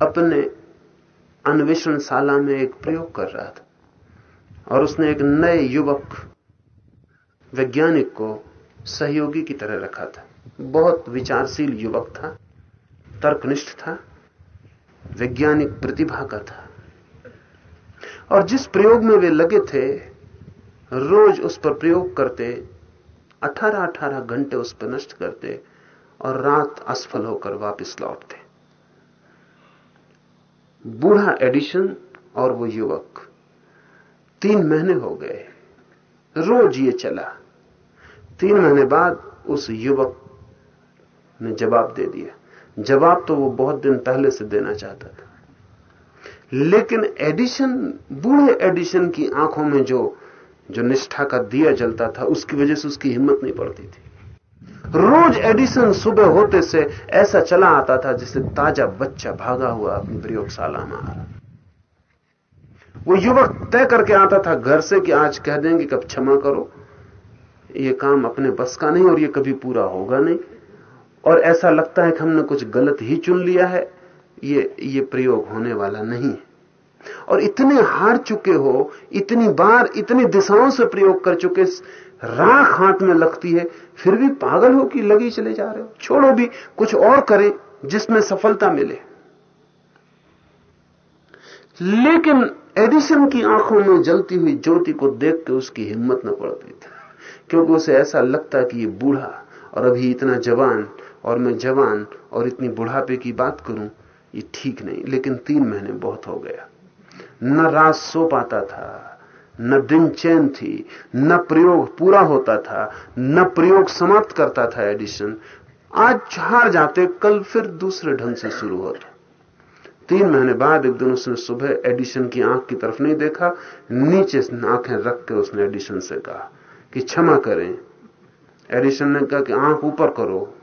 Speaker 3: अपने अन्वेषणशाला में एक प्रयोग कर रहा था और उसने एक नए युवक वैज्ञानिक को सहयोगी की तरह रखा था। बहुत विचारशील युवक था, तर्कनिष्ठ था, वैज्ञानिक प्रतिभा का था। और जिस प्रयोग में वे लगे थे, रोज उस पर प्रयोग करते 18-18 घंटे उस पर नष्ट करते और रात असफल होकर वापस लौटते। बूढ़ा एडिशन और वो युवक, तीन महीने हो गए। रोज ये चला। तीन महीने बाद उस युवक ने जवाब दे दिया। जवाब तो वो बहुत दिन पहले से देना चाहता था। लेकिन एडिशन, बूढ़े एडिशन की आँखों में जो जो निष्ठा का दिया जलता था, उसकी वजह से उसकी हिम्मत नहीं पड़ती थी। रोज एडिसन सुबह होते से ऐसा चला आता था जिसे ताज़ा बच्चा भागा हुआ अपनी प्रयोगशाला में आ रहा। वो युवक तय करके आता था घर से कि आज कह देंगे कब क्षमा करो। ये काम अपने बस का नहीं और ये कभी पूरा होगा नहीं। और ऐसा लगता है कि हमने कुछ गलत ही चुन लिया है। ये ये प्रयोग होने वाला नहीं है। और इतने हार चुके हो, इतनी बार, इतनी दिशाओं से प्रयोग कर चुके, राख हाथ में लगती है, फिर भी पागल हो कि लगी चले जा रहे हो? छोड़ो भी, कुछ और करें जिसमें सफलता मिले। लेकिन एडिसन की आँखों में जलती हुई ज्योति को देख के उसकी हिम्मत न पड़ती थी, क्योंकि उसे ऐसा लगता कि ये बूढ़ा और अभी इतना जवान और मैं जवान और इतनी बुढ़ापे की बात करूँ, ये ठीक नहीं, लेकिन तीन महीने बहुत हो गया। न रात सो पाता था, न दिन चैन थी, न प्रयोग पूरा होता था, न प्रयोग समाप्त करता था एडिशन आज हार जाते, कल फिर दूसरे ढंग से शुरू होता। तीन महीने बाद एक दिन उसने सुबह एडिशन की आँख की तरफ़ नहीं देखा, नीचे आँखें रख के उसने एडिशन से कहा कि क्षमा करें। एडिशन ने कहा कि आँख ऊपर करो।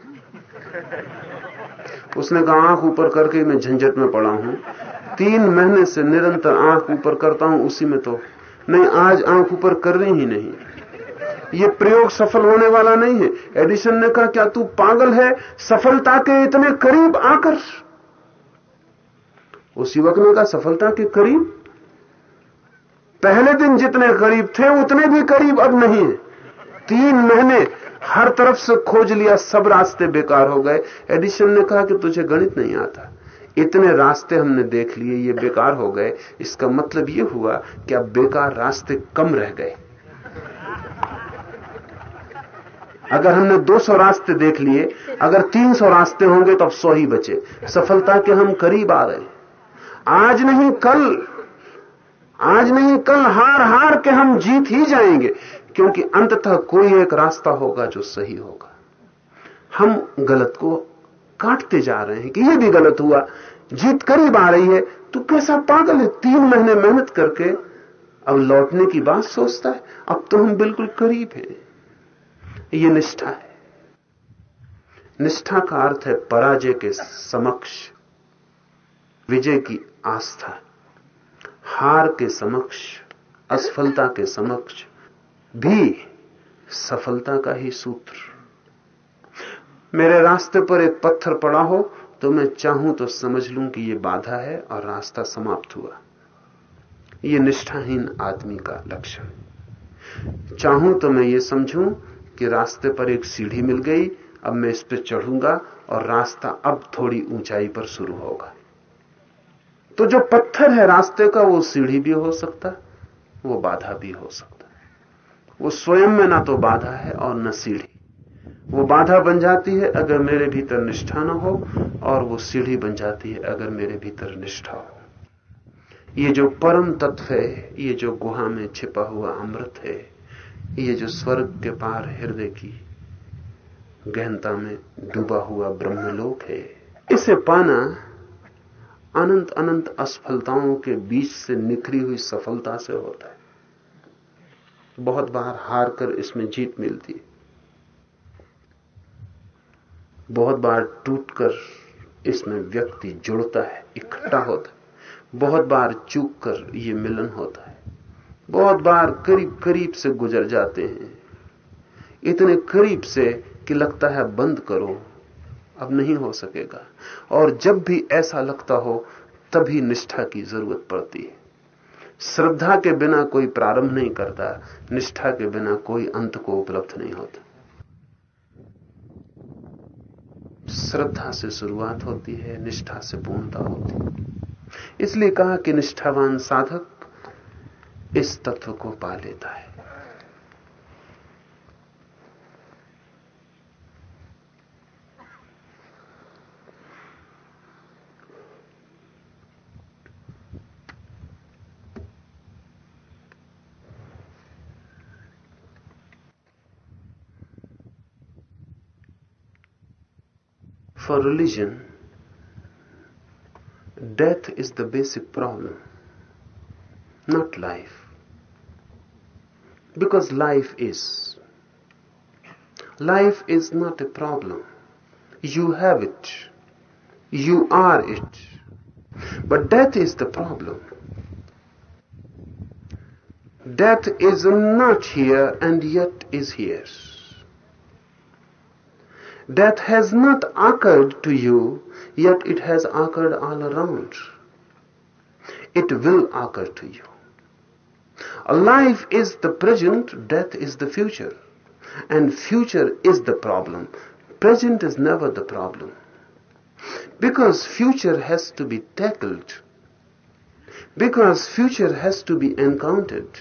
Speaker 3: उसने कहा, आँख ऊपर करके मैं झंझट में पड़ा हूँ। तीन महीने से निरंतर आँख ऊपर करता हूँ, उसी में तो नहीं आज आँख ऊपर करनी ही नहीं। ये प्रयोग सफल होने वाला नहीं है। एडिशन ने कहा, क्या तू पागल है? सफलता के इतने करीब आकर। उस युवक ने कहा, सफलता के करीब? पहले दिन जितने करीब थे, उतने भी करीब अब नहीं है। तीन महीने हर तरफ़ से खोज लिया, सब रास्ते बेकार हो गए। एडिशन ने कहा कि तुझे गणित नहीं आता। इतने रास्ते हमने देख लिए, ये बेकार हो गए। इसका मतलब ये हुआ कि अब बेकार रास्ते कम रह गए। अगर हमने 200 रास्ते देख लिए, अगर 300 रास्ते होंगे तो अब सौ ही बचे। सफलता के हम करीब आ गए। आज नहीं, कल, आज नहीं, कल हार हार के हम जीत ही जाएँगे। क्योंकि अंततः कोई एक रास्ता होगा जो सही होगा। हम गलत को काटते जा रहे हैं कि यह भी गलत हुआ। जीत करीब आ रही है तो कैसा पागल है? तीन महीने मेहनत करके अब लौटने की बात सोचता है। अब तो हम बिल्कुल करीब हैं। ये निष्ठा है। निष्ठा का अर्थ है पराजय के समक्ष, विजय की आस्था, हार के समक्ष, असफलता के समक्ष। भी सफलता का ही सूत्र। मेरे रास्ते पर एक पत्थर पड़ा हो तो मैं चाहूँ तो समझ लूँ कि यह बाधा है और रास्ता समाप्त हुआ। यह निष्ठाहीन आदमी का लक्षण। चाहूँ तो मैं ये समझूं कि रास्ते पर एक सीढ़ी मिल गई, अब मैं इस पर चढ़ूँगा और रास्ता अब थोड़ी ऊंचाई पर शुरू होगा। तो जो पत्थर है रास्ते का, वो सीढ़ी भी हो सकता, वो बाधा भी हो सकता। वो स्वयं में ना तो बाधा है और न सीढ़ी। वो बाधा बन जाती है अगर मेरे भीतर निष्ठा न हो, और वो सीढ़ी बन जाती है अगर मेरे भीतर निष्ठा हो। ये जो परम तत्व है, ये जो गुहा में छिपा हुआ अमृत है, ये जो स्वर्ग के पार हृदय की गहनता में डूबा हुआ ब्रह्मलोक है, इसे पाना अनंत अनंत असफलताओं के बीच से निखरी हुई सफलता से होता है। बहुत बार हार कर इसमें जीत मिलती है। बहुत बार टूटकर इसमें व्यक्ति जुड़ता है, इकट्ठा होता है। बहुत बार चूक कर ये मिलन होता है। बहुत बार करीब करीब से गुजर जाते हैं। इतने करीब से कि लगता है बंद करो, अब नहीं हो सकेगा। और जब भी ऐसा लगता हो, तभी निष्ठा की ज़रूरत पड़ती है। श्रद्धा के बिना कोई प्रारंभ नहीं करता, निष्ठा के बिना कोई अंत को उपलब्ध नहीं होता। श्रद्धा से शुरुआत होती है, निष्ठा से पूर्णता होती है। इसलिए कहा कि निष्ठावान साधक इस तत्व को पा लेता है। For religion, death is the basic problem, not life. Because life is. Life is not a problem. You have it. You are it. But death is the problem. Death is not here and yet is here. Death has not occurred to you, yet it has occurred all around. It will occur to you. Life is the present, death is the future. And future is the problem. Present is never the problem. Because future has to be tackled. Because future has to be encountered.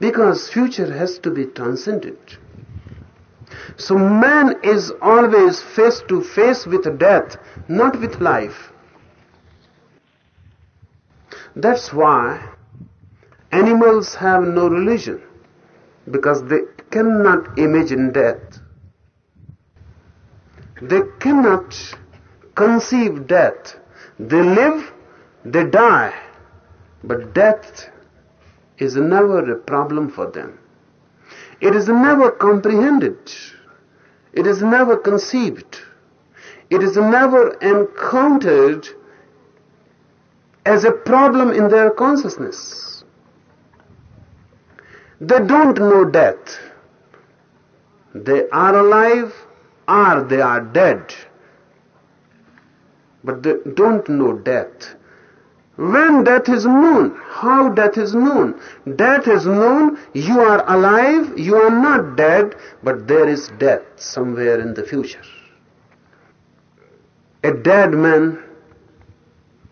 Speaker 3: Because future has to be transcended. So man is always face to face with death, not with life. That's why animals have no religion, because they cannot imagine death. They cannot conceive death. They live, they die, but death is never a problem for them. It is never comprehended. It is never conceived. It is never encountered as a problem in their consciousness. They don't know death. They are alive or they are dead. But they don't know death. When death is known, how death is known? Death is known, you are alive, you are not dead, but there is death somewhere in the future. A dead man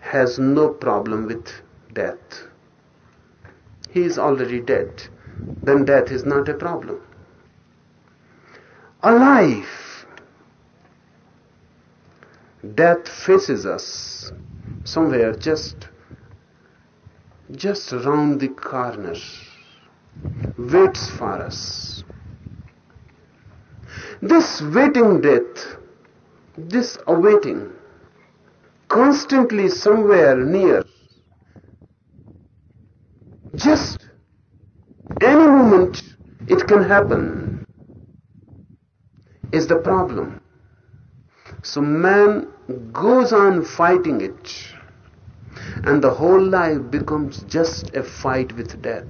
Speaker 3: has no problem with death. He is already dead. Then death is not a problem. Alive. Death faces us somewhere just just round the corner, waits for us. This waiting death, this awaiting, constantly somewhere near, just any moment it can happen, is the problem. So man goes on fighting it and the whole life becomes just a fight with death.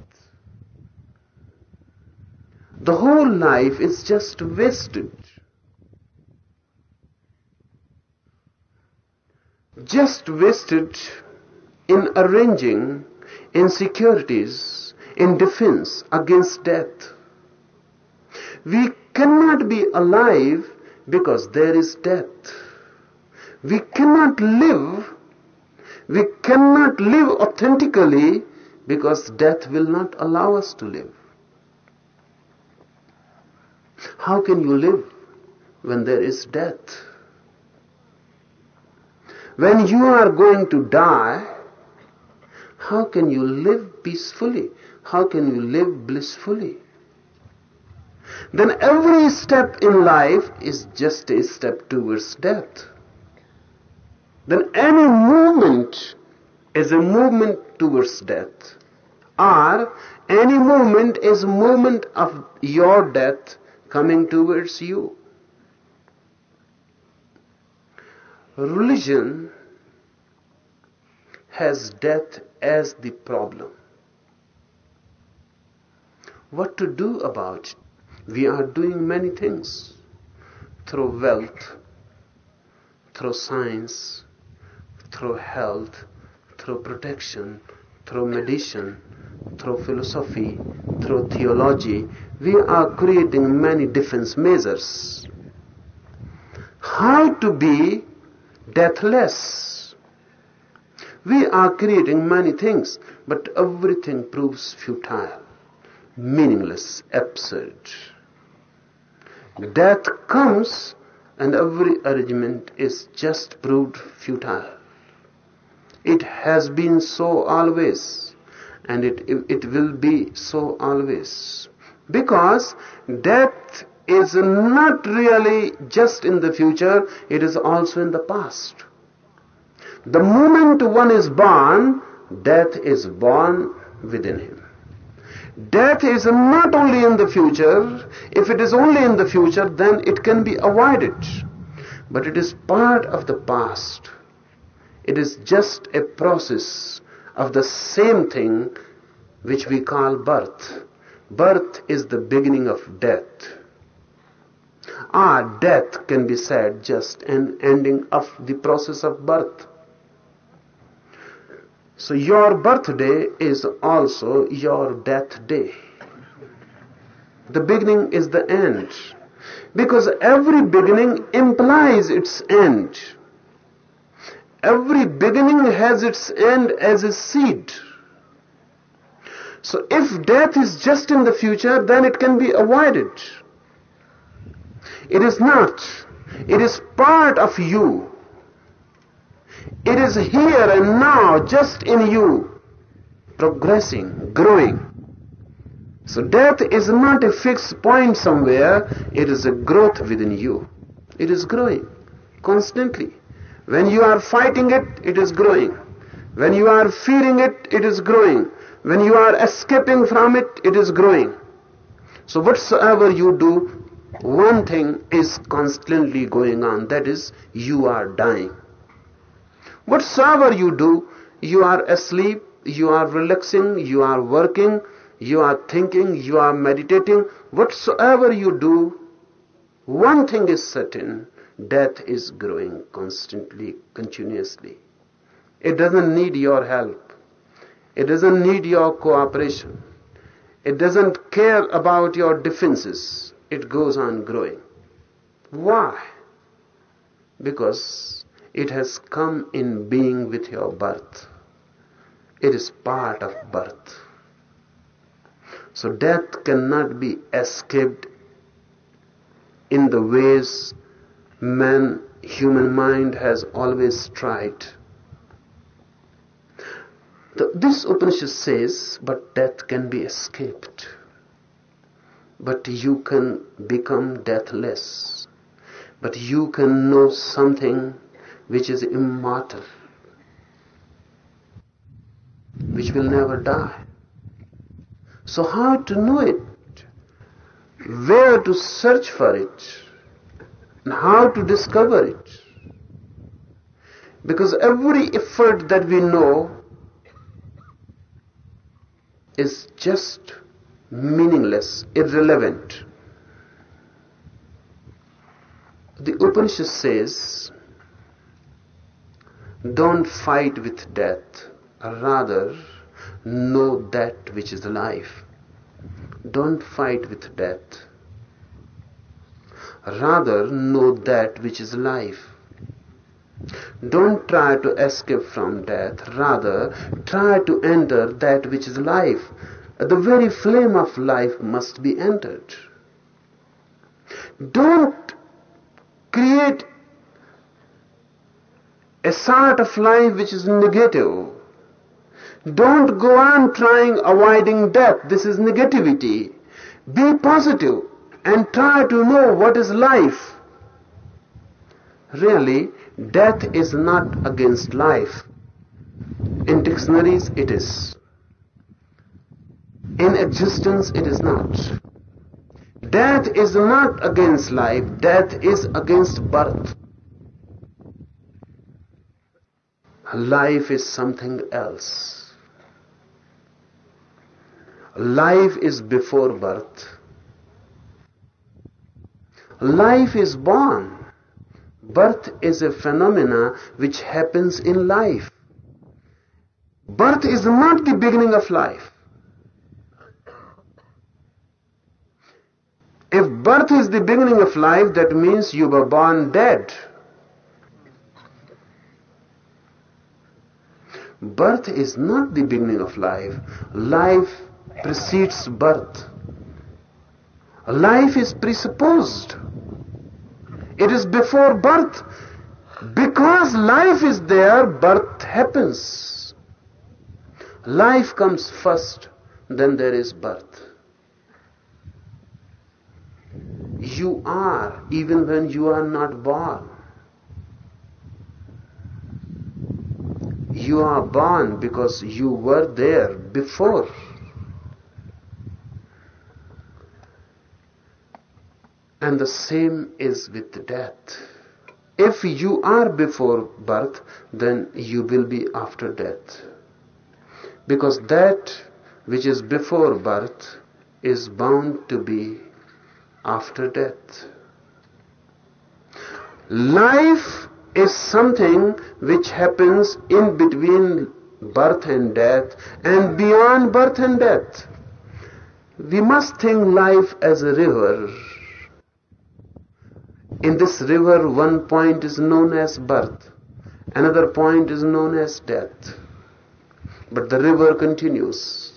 Speaker 3: The whole life is just wasted. Just wasted in arranging insecurities in defense against death. We cannot be alive because there is death. We cannot live we cannot live authentically because death will not allow us to live. How can you live when there is death? When you are going to die, how can you live peacefully? How can you live blissfully? Then every step in life is just a step towards death then any movement is a movement towards death. Or any movement is a movement of your death coming towards you. Religion has death as the problem. What to do about it? We are doing many things. Through wealth through science through health, through protection, through medicine, through philosophy, through theology, we are creating many defense measures. How to be deathless? We are creating many things, but everything proves futile, meaningless, absurd. Death comes and every arrangement is just proved futile. It has been so always, and it, it will be so always. Because death is not really just in the future, it is also in the past. The moment one is born, death is born within him. Death is not only in the future. If it is only in the future, then it can be avoided. But it is part of the past. It is just a process of the same thing which we call birth. Birth is the beginning of death. Ah, death can be said just an ending of the process of birth. So your birthday is also your death day. The beginning is the end. Because every beginning implies its end. Every beginning has its end as a seed. So if death is just in the future, then it can be avoided. It is not. It is part of you. It is here and now, just in you, progressing, growing. So death is not a fixed point somewhere, it is a growth within you. It is growing constantly. When you are fighting it, it is growing. When you are fearing it, it is growing. When you are escaping from it, it is growing. So whatsoever you do, one thing is constantly going on. That is, you are dying. Whatsoever you do, you are asleep, you are relaxing, you are working, you are thinking, you are meditating. Whatsoever you do, one thing is certain. Death is growing constantly, continuously. It doesn't need your help. It doesn't need your cooperation. It doesn't care about your defenses. It goes on growing. Why? Because it has come in being with your birth. It is part of birth. So death cannot be escaped in the ways man, human mind has always tried. This Upanishad says, but death can be escaped. But you can become deathless. But you can know something which is immortal, which will never die. So how to know it? Where to search for it? And how to discover it? Because every effort that we know is just meaningless, irrelevant. The Upanishad says, don't fight with death, rather know that which is life. Don't fight with death, rather know that which is life. Don't try to escape from death, rather try to enter that which is life. The very flame of life must be entered. Don't create a sort of life which is negative. Don't go on trying avoiding death. This is negativity. Be positive and try to know what is life. Really, death is not against life. In dictionaries, it is. In existence, it is not. Death is not against life. Death is against birth. Life is something else. Life is before birth. Life is born. Birth is a phenomena which happens in life. Birth is not the beginning of life. If birth is the beginning of life, that means you were born dead. Birth is not the beginning of life. Life precedes birth. Life is presupposed. It is before birth. Because life is there, birth happens. Life comes first, then there is birth. You are even when you are not born. You are born because you were there before. And the same is with death. If you are before birth, then you will be after death. Because that which is before birth is bound to be after death. Life is something which happens in between birth and death and beyond birth and death. We must think life as a river. In this river, one point is known as birth, another point is known as death. But the river continues.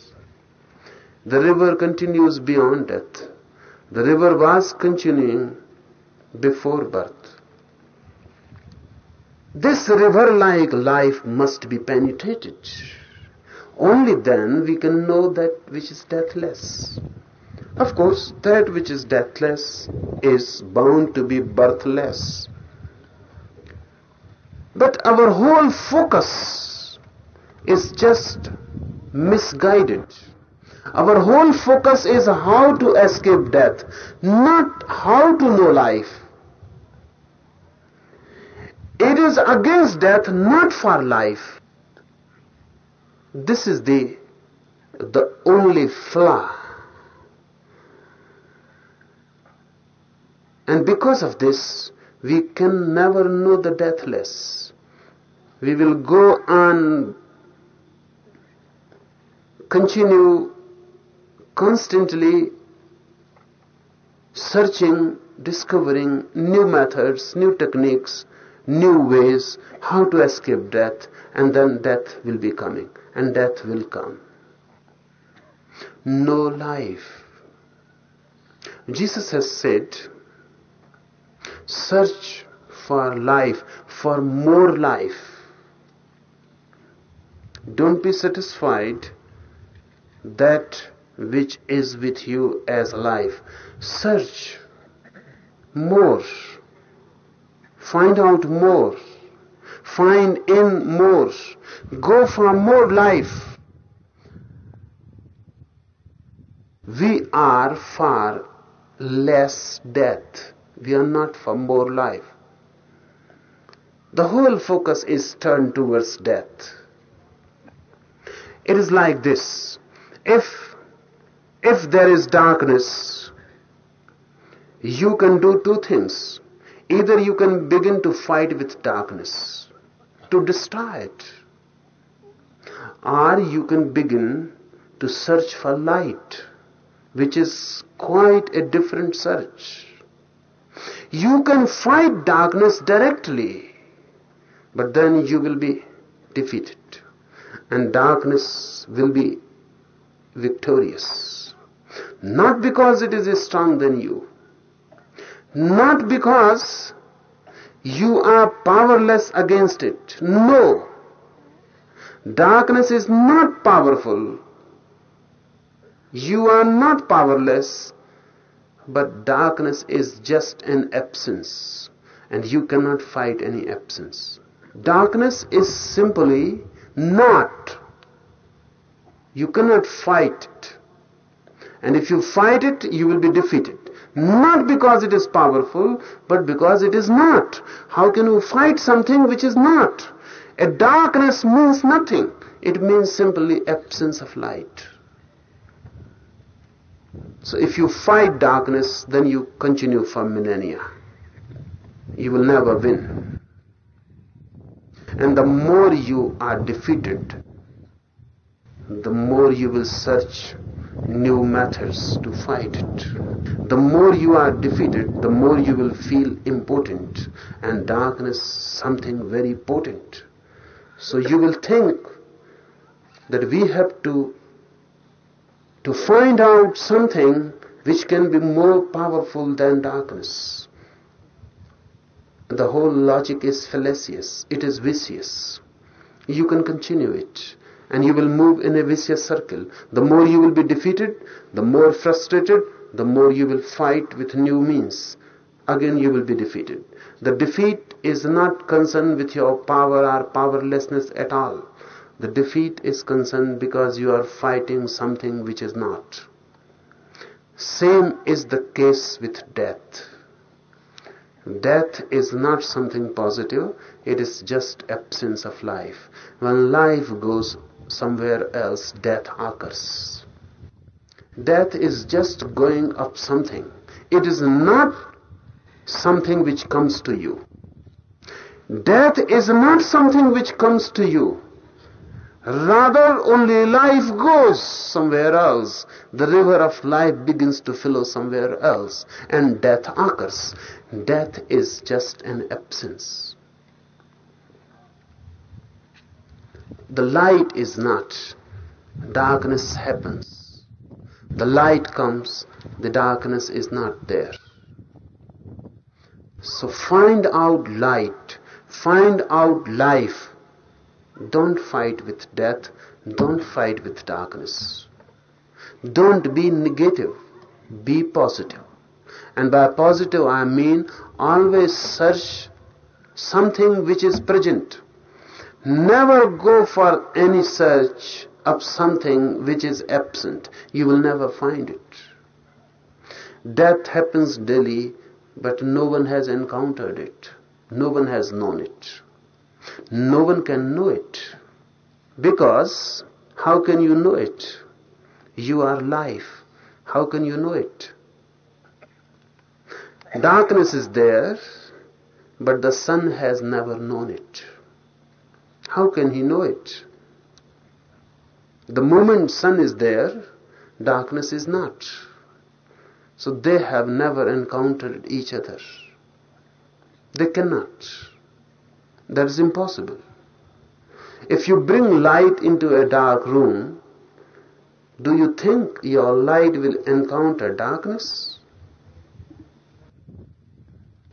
Speaker 3: The river continues beyond death. The river was continuing before birth. This river like life must be penetrated. Only then we can know that which is deathless. Of course, that which is deathless is bound to be birthless. But our whole focus is just misguided. Our whole focus is how to escape death, not how to know life. It is against death, not for life. This is the, the only flaw. And because of this, we can never know the deathless. We will go on continue constantly searching, discovering new methods, new techniques, new ways how to escape death, and then death will be coming, and death will come. No life. Jesus has said, search for life, for more life. Don't be satisfied that which is with you as life. Search more. Find out more. Find in more. Go for more life. We are far less death. We are not for more life. The whole focus is turned towards death. It is like this. If, if there is darkness, you can do two things. Either you can begin to fight with darkness, to destroy it, or you can begin to search for light, which is quite a different search. You can fight darkness directly, but then you will be defeated, and darkness will be victorious. Not because it is stronger than you, not because you are powerless against it. No. Darkness is not powerful. You are not powerless, but darkness is just an absence, and you cannot fight any absence. Darkness is simply not. You cannot fight it. And if you fight it, you will be defeated. Not because it is powerful, but because it is not. How can you fight something which is not? A darkness means nothing. It means simply absence of light. So if you fight darkness, then you continue for millennia. You will never win. And the more you are defeated, the more you will search new methods to fight it. The more you are defeated, the more you will feel important and darkness something very potent. So you will think that we have to to find out something which can be more powerful than darkness. The whole logic is fallacious. It is vicious. You can continue it and you will move in a vicious circle. The more you will be defeated, the more frustrated, the more you will fight with new means. Again you will be defeated. The defeat is not concerned with your power or powerlessness at all. The defeat is concerned because you are fighting something which is not. Same is the case with death. Death is not something positive, it is just absence of life. When life goes somewhere else, death occurs. Death is just going up something. It is not something which comes to you. Death is not something which comes to you. Rather, only life goes somewhere else. The river of life begins to flow somewhere else, and death occurs. Death is just an absence. The light is not. Darkness happens. The light comes, the darkness is not there. So find out light, find out life don't fight with death. Don't fight with darkness. Don't be negative. Be positive. And by positive I mean always search something which is present. Never go for any search of something which is absent. You will never find it. Death happens daily, but no one has encountered it. No one has known it. No one can know it. Because how can you know it? You are life. How can you know it? Darkness is there, but the sun has never known it. How can he know it? The moment sun is there, darkness is not. So they have never encountered each other. They cannot. That is impossible. If you bring light into a dark room, do you think your light will encounter darkness?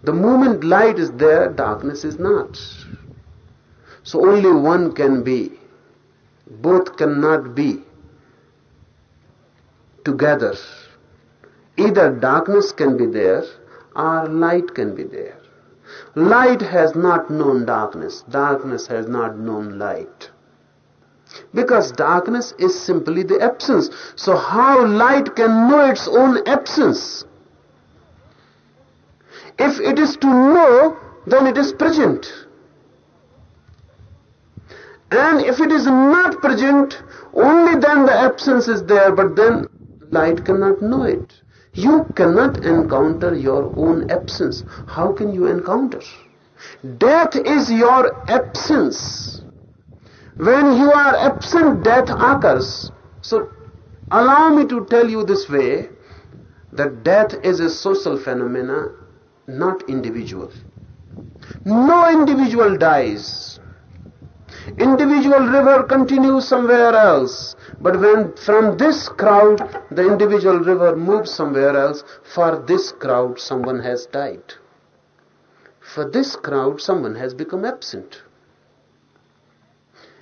Speaker 3: The moment light is there, darkness is not. So only one can be. Both cannot be together. Either darkness can be there or light can be there. Light has not known darkness. Darkness has not known light. Because darkness is simply the absence. So how light can know its own absence? If it is to know, then it is present. And if it is not present, only then the absence is there, but then light cannot know it. You cannot encounter your own absence. How can you encounter? Death is your absence. When you are absent, death occurs. So, allow me to tell you this way that death is a social phenomena, not individual. No individual dies. Individual river continues somewhere else. But when from this crowd the individual river moves somewhere else, for this crowd someone has died. For this crowd someone has become absent.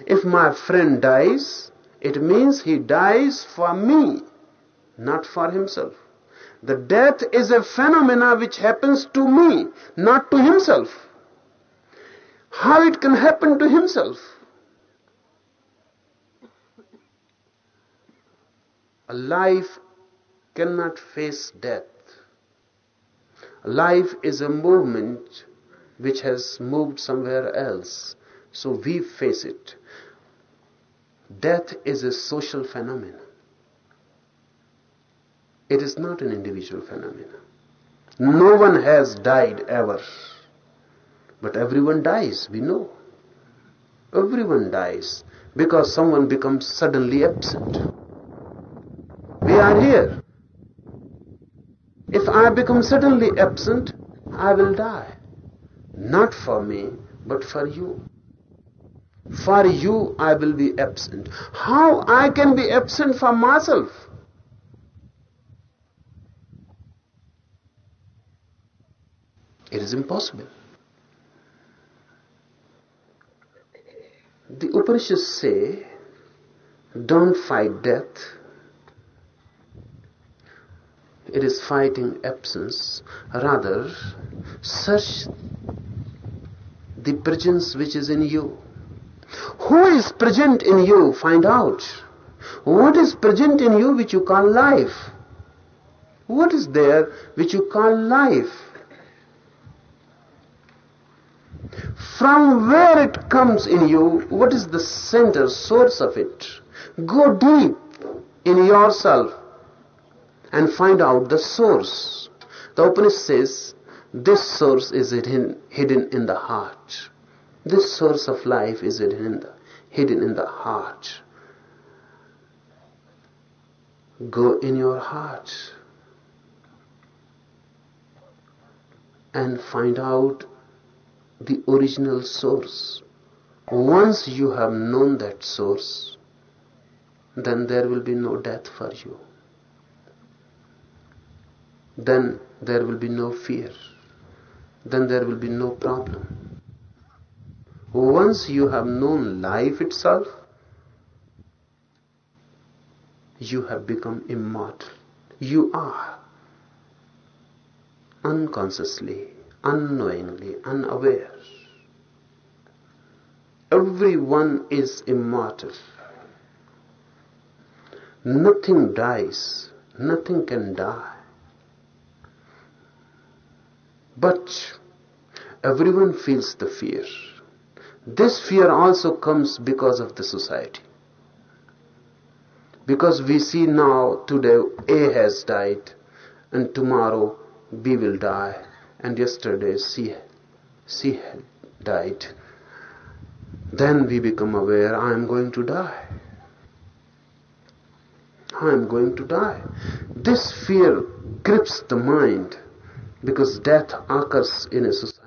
Speaker 3: If my friend dies, it means he dies for me, not for himself. The death is a phenomena which happens to me, not to himself. How it can happen to himself? Life cannot face death. Life is a movement which has moved somewhere else, so we face it. Death is a social phenomenon. It is not an individual phenomenon. No one has died ever. But everyone dies, we know. Everyone dies because someone becomes suddenly absent. Are here. If I become suddenly absent, I will die. Not for me, but for you. For you, I will be absent. How I can be absent for myself? It is impossible. The Upanishads say, don't fight death it is fighting absence. Rather, search the presence which is in you. Who is present in you? Find out. What is present in you which you call life? What is there which you call life? From where it comes in you, what is the center, source of it? Go deep in yourself and find out the source. The Upanishad says, this source is hidden, hidden in the heart. This source of life is hidden in the, hidden in the heart. Go in your heart and find out the original source. Once you have known that source, then there will be no death for you. Then there will be no fear. Then there will be no problem. Once you have known life itself, you have become immortal. You are unconsciously, unknowingly, unaware. Everyone is immortal. Nothing dies, nothing can die. But everyone feels the fear. This fear also comes because of the society. Because we see now, today A has died, and tomorrow B will die, and yesterday C, C died. Then we become aware, I am going to die. I am going to die. This fear grips the mind because death occurs in a society.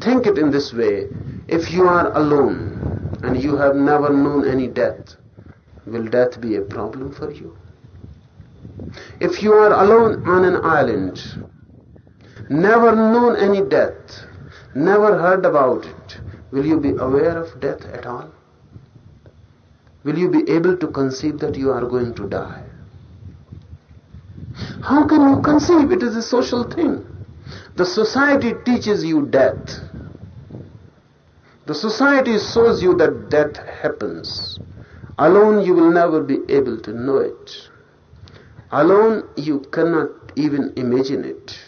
Speaker 3: Think it in this way. If you are alone and you have never known any death, will death be a problem for you? If you are alone on an island, never known any death, never heard about it, will you be aware of death at all? Will you be able to conceive that you are going to die? How can you conceive? It is a social thing. The society teaches you death. The society shows you that death happens. Alone you will never be able to know it. Alone you cannot even imagine it.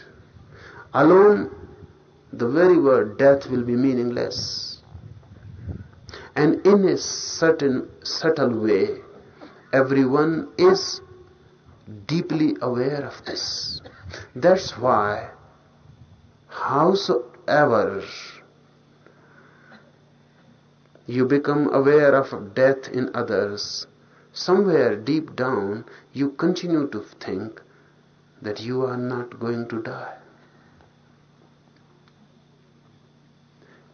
Speaker 3: Alone the very word death will be meaningless. And in a certain subtle way, everyone is deeply aware of this. That's why, howsoever you become aware of death in others, somewhere deep down you continue to think that you are not going to die.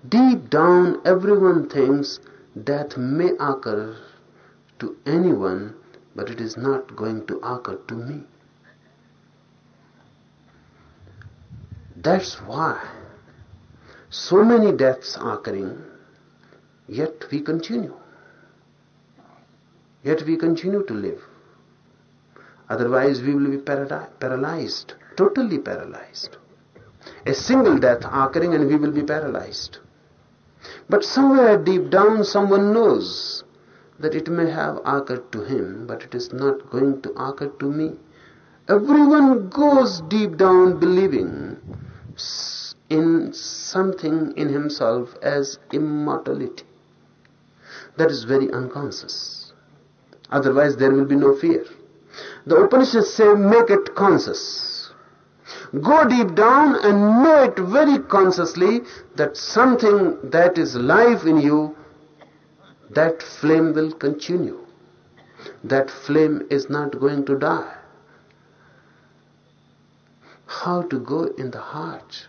Speaker 3: Deep down, everyone thinks death may occur to anyone but it is not going to occur to me. That's why so many deaths are occurring, yet we continue. Yet we continue to live. Otherwise, we will be paralyzed, totally paralyzed. A single death occurring and we will be paralyzed. But somewhere deep down, someone knows that it may have occurred to him, but it is not going to occur to me. Everyone goes deep down believing in something in himself as immortality. That is very unconscious. Otherwise, there will be no fear. The Upanishads say, make it conscious. Go deep down and know it very consciously that something that is life in you that flame will continue. That flame is not going to die. How to go in the heart?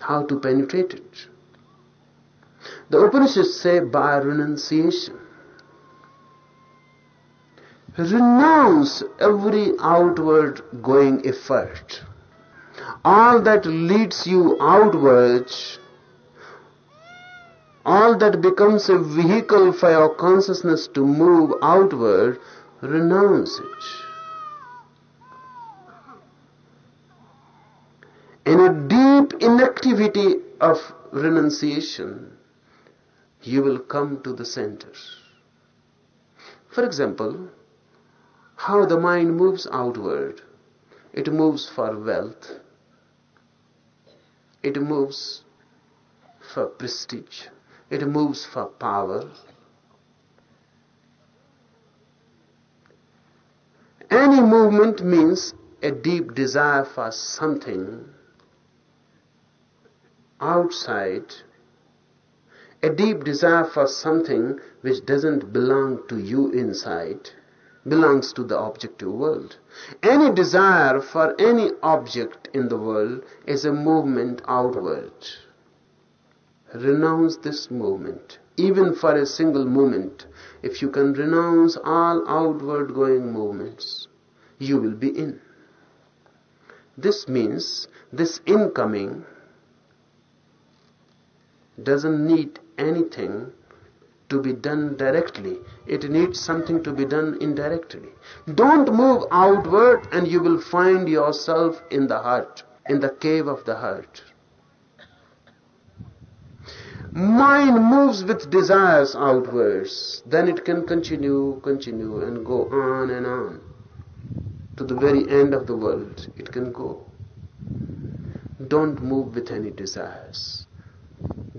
Speaker 3: How to penetrate it? The Upanishads say by renunciation. Renounce every outward going effort. All that leads you outwards all that becomes a vehicle for your consciousness to move outward, renounce it. In a deep inactivity of renunciation, you will come to the center. For example, how the mind moves outward. it moves for wealth, it moves for prestige, it moves for power. Any movement means a deep desire for something outside, a deep desire for something which doesn't belong to you inside, belongs to the objective world. Any desire for any object in the world is a movement outward. Renounce this movement. Even for a single moment, if you can renounce all outward going movements, you will be in. This means this incoming doesn't need anything to be done directly. It needs something to be done indirectly. Don't move outward and you will find yourself in the heart, in the cave of the heart. Mind moves with desires outwards, then it can continue, continue, and go on and on. To the very end of the world, it can go. Don't move with any desires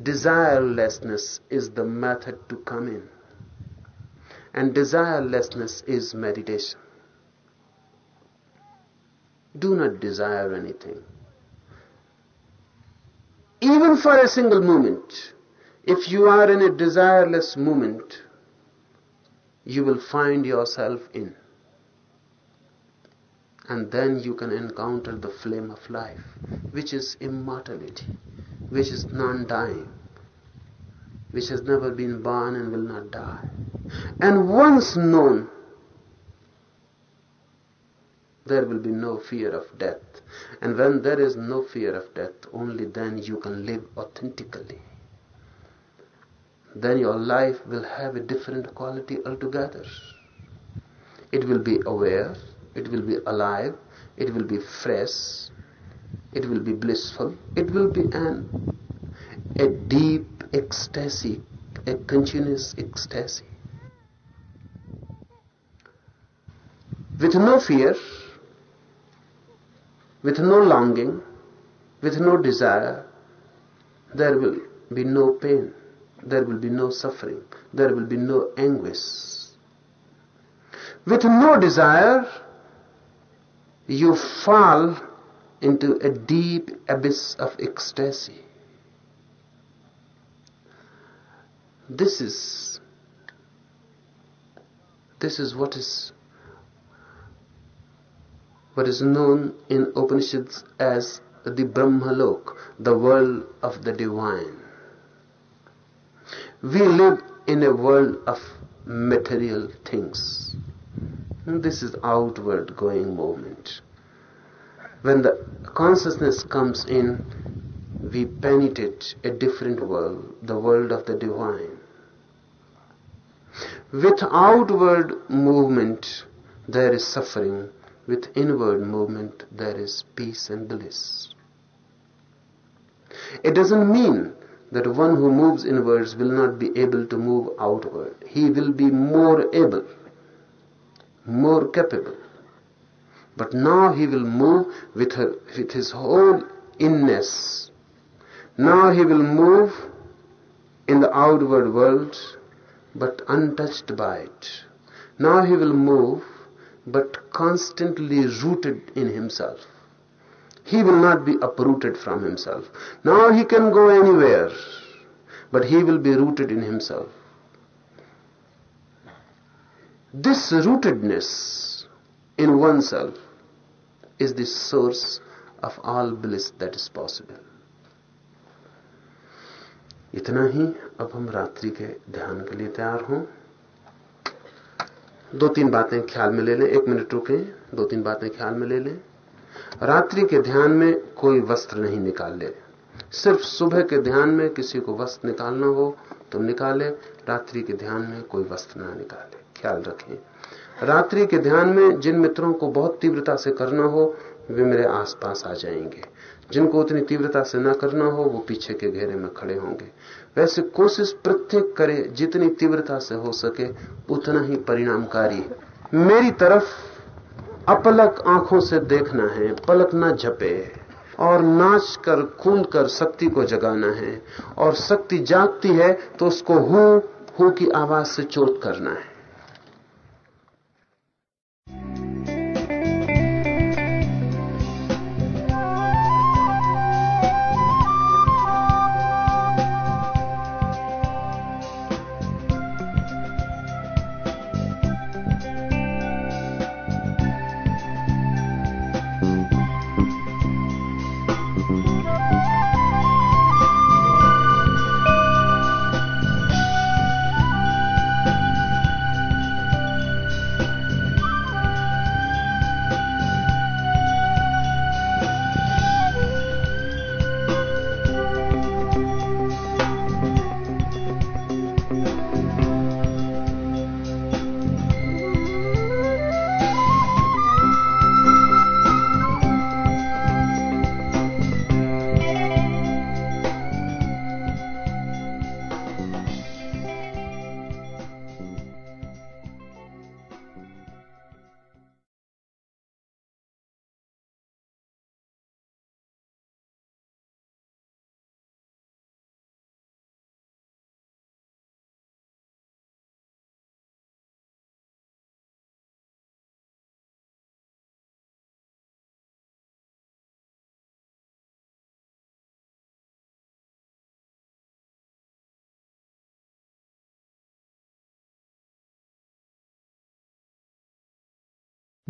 Speaker 3: desirelessness is the method to come in. And desirelessness is meditation. Do not desire anything. Even for a single moment, if you are in a desireless moment, you will find yourself in. And then you can encounter the flame of life, which is immortality which is non-dying, which has never been born and will not die. And once known, there will be no fear of death. And when there is no fear of death, only then you can live authentically. Then your life will have a different quality altogether. It will be aware, it will be alive, it will be fresh, it will be blissful, it will be an a deep ecstasy, a continuous ecstasy. With no fear, with no longing, with no desire, there will be no pain, there will be no suffering, there will be no anguish. With no desire, you fall into a deep abyss of ecstasy. This is this is what is what is known in Upanishads as the Brahmalok, the world of the divine. We live in a world of material things. This is outward going movement. When the consciousness comes in, we penetrate a different world, the world of the divine. With outward movement, there is suffering. With inward movement, there is peace and bliss. It doesn't mean that one who moves inwards will not be able to move outward. He will be more able, more capable. But now he will move with, her, with his whole inness. Now he will move in the outward world, but untouched by it. Now he will move, but constantly rooted in himself. He will not be uprooted from himself. Now he can go anywhere, but he will be rooted in himself. This rootedness in oneself is the source of all bliss that is possible. इतना ही अब हम रात्रि के ध्यान के लिए तैयार हों दो तीन बातें ख्याल में ले लें एक मिनट रुके दो तीन बातें ख्याल में ले लें रात्रि के ध्यान में कोई वस्त्र नहीं निकाल। ले सिर्फ़ सुबह के ध्यान में किसी को वस्त्र निकालना हो तो निकाले। रात्रि के ध्यान में कोई वस्त्र ना निकाले। ख्याल रखें। रात्रि के ध्यान में जिन मित्रों को बहुत तीव्रता से करना हो, वे मेरे आसपास आ जाएँगे। जिनको उतनी तीव्रता से न करना हो, वो पीछे के घेरे में खड़े होंगे। वैसे कोशिश प्रत्येक करे, जितनी तीव्रता से हो सके, उतना ही परिणामकारी। मेरी तरफ़ अपलक आँखों से देखना है, पलक ना झपे, और नाच कर, खून कर शक्ति को जगाना है, और शक्ति जागती है तो उसको हु हु की आवाज़ से चोट करना है।